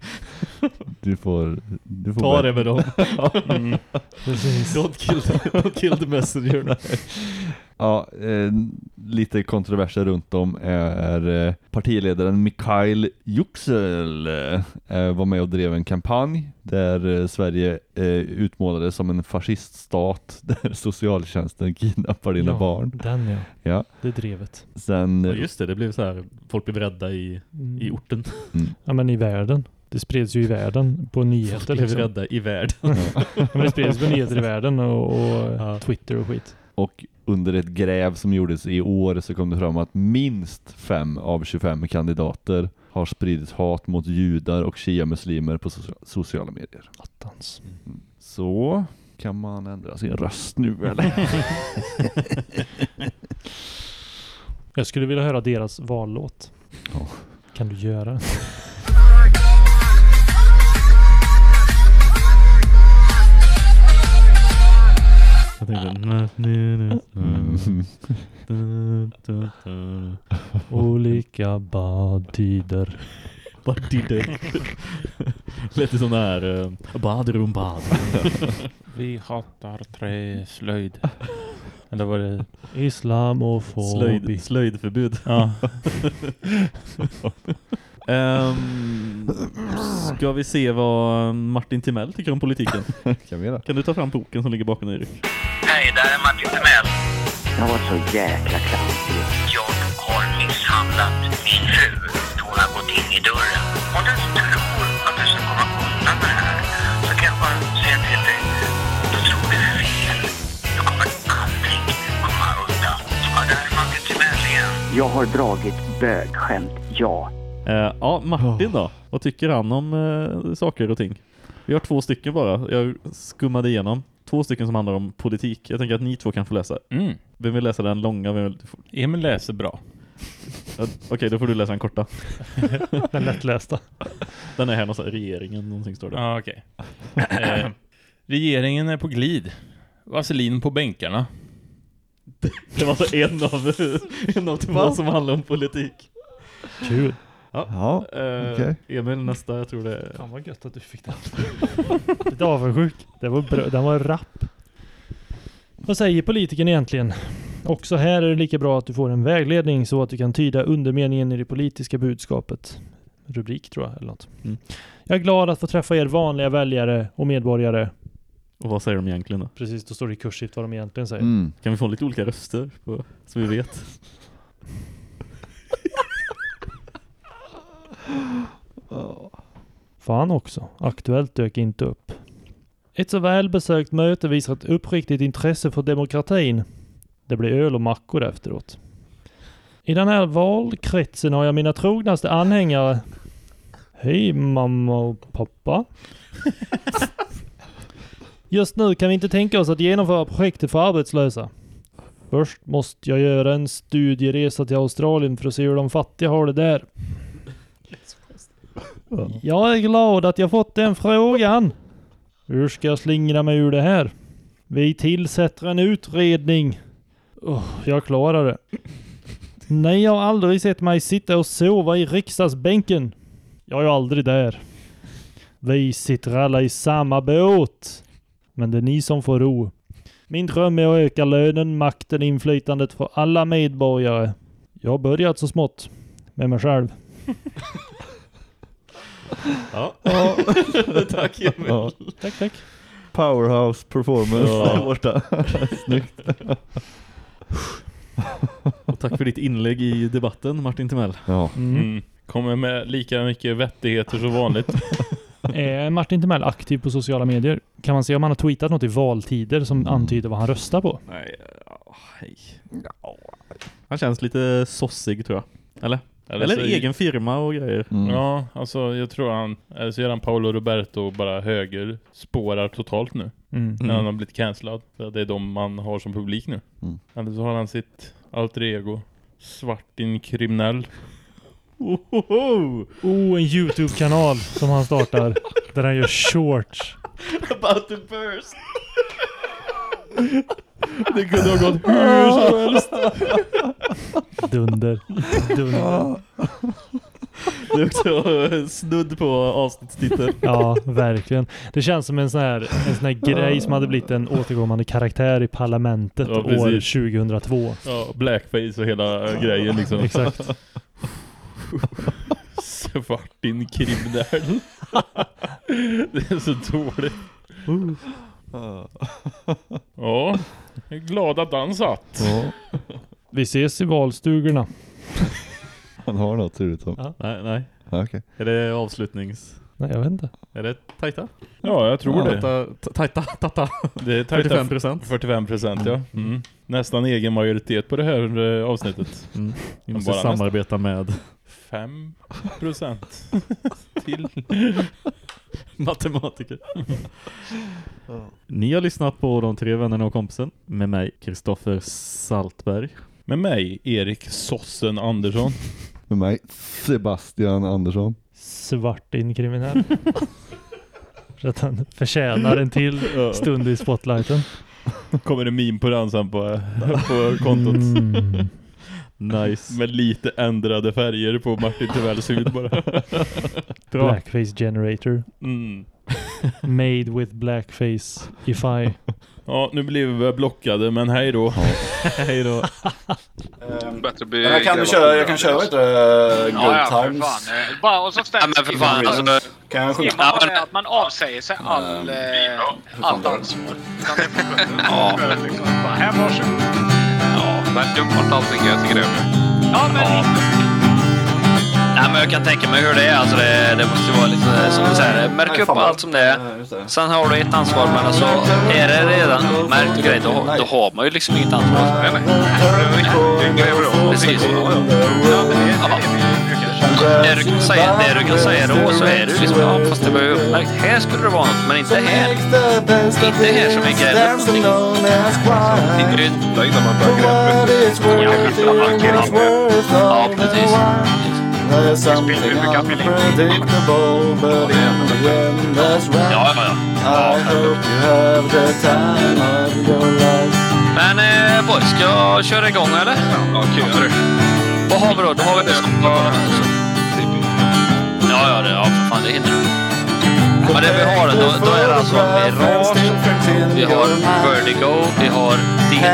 Du får... Du får Ta det med dem. Mm. Don't kill, the, don't kill the messenger. Ja, eh, lite kontroverser runt om är eh, partiledaren Mikhail Yüksel eh, var med och drev en kampanj där eh, Sverige eh, utmålades som en fasciststat där socialtjänsten kidnappar dina Ja, barn. Den ja. Ja. Det är drevet. Sen, Ja, just det, det blev så här, folk blev rädda i, Mm. i orten. Ja men i världen. Det spreds ju i världen på nyheter Folk blev liksom. rädda i världen. ja, men det spreds på nyheter i världen och, och Twitter och skit. och under ett gräv som gjordes i år så kom det fram att minst fem av 25 kandidater har spridit hat mot judar och shia-muslimer på socia- sociala medier. Attans. Så kan man ändra sin röst nu eller? Jag skulle vilja höra deras vallåt. Ja. Kan du göra? Jag tänkte... Mm. du. Olika badtider. Badtider. Lät det sån här... Uh, badrum, badrum. Vi hatar träslöjd. Eller var det... Islamofobi. Slöjd, slöjdförbud. Ja. Ehm, ska vi se vad Martin Timell tycker om politiken? kan vi göra. Kan du ta fram boken som ligger bakom dig, Erik? Hej, där är Martin Timell. Jag var så jäkla klantig. Jag har misshandlat min fru. Hon har gått in i dörren. Om du tror att du ska komma undan med det här så kan jag bara säga till dig. Du tror det är fel. Du kommer aldrig komma undan. Ja, där är Martin Timell igen. Jag har dragit bögskämt, ja. Eh, ja, Martin då? Vad tycker han om eh, saker och ting? Vi har två stycken bara. Jag skummade igenom. Två stycken som handlar om politik. Jag tänker att ni två kan få läsa. Mm. Vem vill läsa den långa? Vem vill... Emil läser bra. Okej, då får du läsa den korta. Den lättlästa. Den är här någonstans. Regeringen, någonting står det. Ja, okej. Eh, regeringen är på glid. Vaselin på bänkarna. Det var så en av, en av två Va? som handlar om politik. Kul. Ja, eh, okej. Emil nästa, jag tror det är... Fan vad gött att du fick den. Lite avundsjuk. Det var bra. Den var rapp. Vad säger politikern egentligen? Också här är det lika bra att du får en vägledning så att du kan tyda undermeningen i det politiska budskapet. Rubrik tror jag, eller något. Mm. Jag är glad att få träffa er vanliga väljare och medborgare. Och vad säger de egentligen då? Precis, då står det i kursivt vad de egentligen säger. Mm. Kan vi få lite olika röster på, så vi vet? Fan också. Aktuellt dök inte upp. Ett så välbesökt möte visar ett uppriktigt intresse för demokratin. Det blir öl och mackor efteråt. I den här valkretsen har jag mina trognaste anhängare. Hej mamma och pappa. Just nu kan vi inte tänka oss att genomföra projektet för arbetslösa. Först måste jag göra en studieresa till Australien för att se hur de fattiga har det där. Jag är glad att jag fått den frågan. Hur ska jag slingra mig ur det här? Vi tillsätter en utredning. Oh, jag klarar det. Nej, jag har aldrig sett mig sitta och sova i riksdagsbänken. Jag är aldrig där. Vi sitter alla i samma båt. Men det är ni som får ro. Min dröm är att öka lönen, makten, inflytandet för alla medborgare. Jag har börjat så smått. Med mig själv. Ja. Ja. Tack Emil. Ja. Tack, tack. Powerhouse performance Ja. där borta. Snyggt. Och tack för ditt inlägg i debatten Martin Timell. Ja. Mm. Kommer med lika mycket vettigheter som vanligt. Är Martin Timell aktiv på sociala medier? Kan man se om han har tweetat något i valtider som antyder vad han röstar på? Nej, ja, hej. Han känns lite sossig tror jag. Eller? Eller, så- egen firma och grejer. Mm. Ja, alltså jag tror han, eller så är han Paolo Roberto bara höger spårar totalt nu. Mm. När han har blivit cancellad. Det är de man har som publik nu. Mm. Eller så har han sitt alter ego. Svartin kriminell. Ohoho! Oh, en YouTube-kanal som han startar. där han gör shorts. About to burst! Det kunde ha gått hur som helst. Dunder. Dunder. Det är också snudd på avsnittstitel. Ja, verkligen. Det känns som en sån här, en sån här grej som hade blivit en återkommande karaktär i parlamentet Ja, år precis. 2002. Ja, blackface och hela grejen liksom. Exakt. Svartin kriminell. det är så dåligt. Ja, jag är glad att han satt. Ja. Vi ses i valstugorna. Han har något ser det ut som. Ja. Nej, nej. Ja, Okej. Är det avslutnings... Nej, jag vet inte. Är det tajta? Ja, jag tror det. Tajta, ta- tajta. Det är tajta 45 procent. 45 procent, ja. Mm. Nästan egen majoritet på det här eh, avsnittet. Mm. Vi Men måste samarbeta med 5 procent till. matematiker. Ni har lyssnat på De tre vännerna och kompisen med mig, Kristoffer Saltberg. Med mig, Erik Sossen Andersson. Med mig, Sebastian Andersson. Svartin kriminell. För att han förtjänar en till stund i spotlighten. Kommer det meme på den sen på, på kontot. Mm. Nice. Med lite ändrade färger på Martin Tivells hud bara. Blackface generator. Mm. Made with blackface if I. Ja, nu blir vi blockade, men hej då. Hej då. Bättre bli Men jag kan köra, jag kan köra heter det, Good Ja, ja, för Times. fan. Eh, Bara, och så Ja, men för fan, alltså, Kan jag sjunga? Ja, men, att man avsäger sig all, eh, allt ansvar. Ja. Liksom, här, varsågod. Ja, men dum bort allting jag tycker det. Ja, men... Nej, men jag kan tänka mig hur det är. Alltså det, det måste ju vara lite som du säger, märk upp allt som det är. Sen har du ett ansvar, men alltså är det redan märkt och grejer, då, då har man ju liksom inget ansvar. Nej, nej. Precis. Ja. Det du kan säga, det du kan säga då så är det liksom, ja fast det var ju uppmärkt. Här skulle det vara något, men inte här. Inte här som är gräver någonting. Det är grynta innan man börjar gräva. Ja, precis. There's something unpredictable, but in the end that's right. I hope you have the time of your life. Men eh, boys, ska jag köra igång eller? Ja, kul. Vad har vi då? Då har vi det Ja, det, ja för fan det hinner du. Men det vi har då, då är det alltså Mirage, vi har Vertigo, vi har D2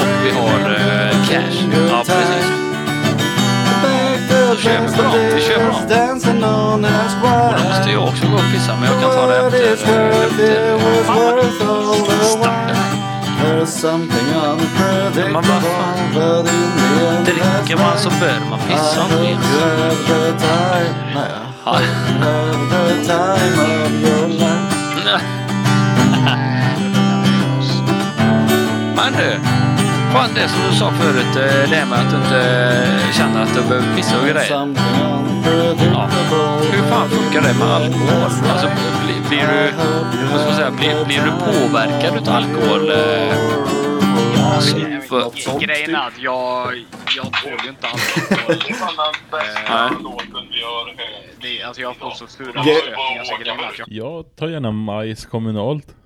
och vi har eh, Cash. Ja, precis. Då kör vi på dem. Vi kör på dem. Och då måste jag också gå och pissa, men jag kan ta det efter, efter starten. Men vad fan. Dricker man så bör man pissa inte minst. Ja. Men du, fan det som du sa förut, eh, det med att du inte känner att du behöver pissa och grejer. Ja. Hur fan funkar det med alkohol? Alltså, blir, blir du, vad ska man säga, blir, blir du påverkad utav alkohol? eh, Alltså, för, Grejen är att jag, jag tål ju inte alkohol. Nej. Det, alltså jag får så stora Ge- stötningar så grejen är att jag Jag tar gärna majs kommunalt.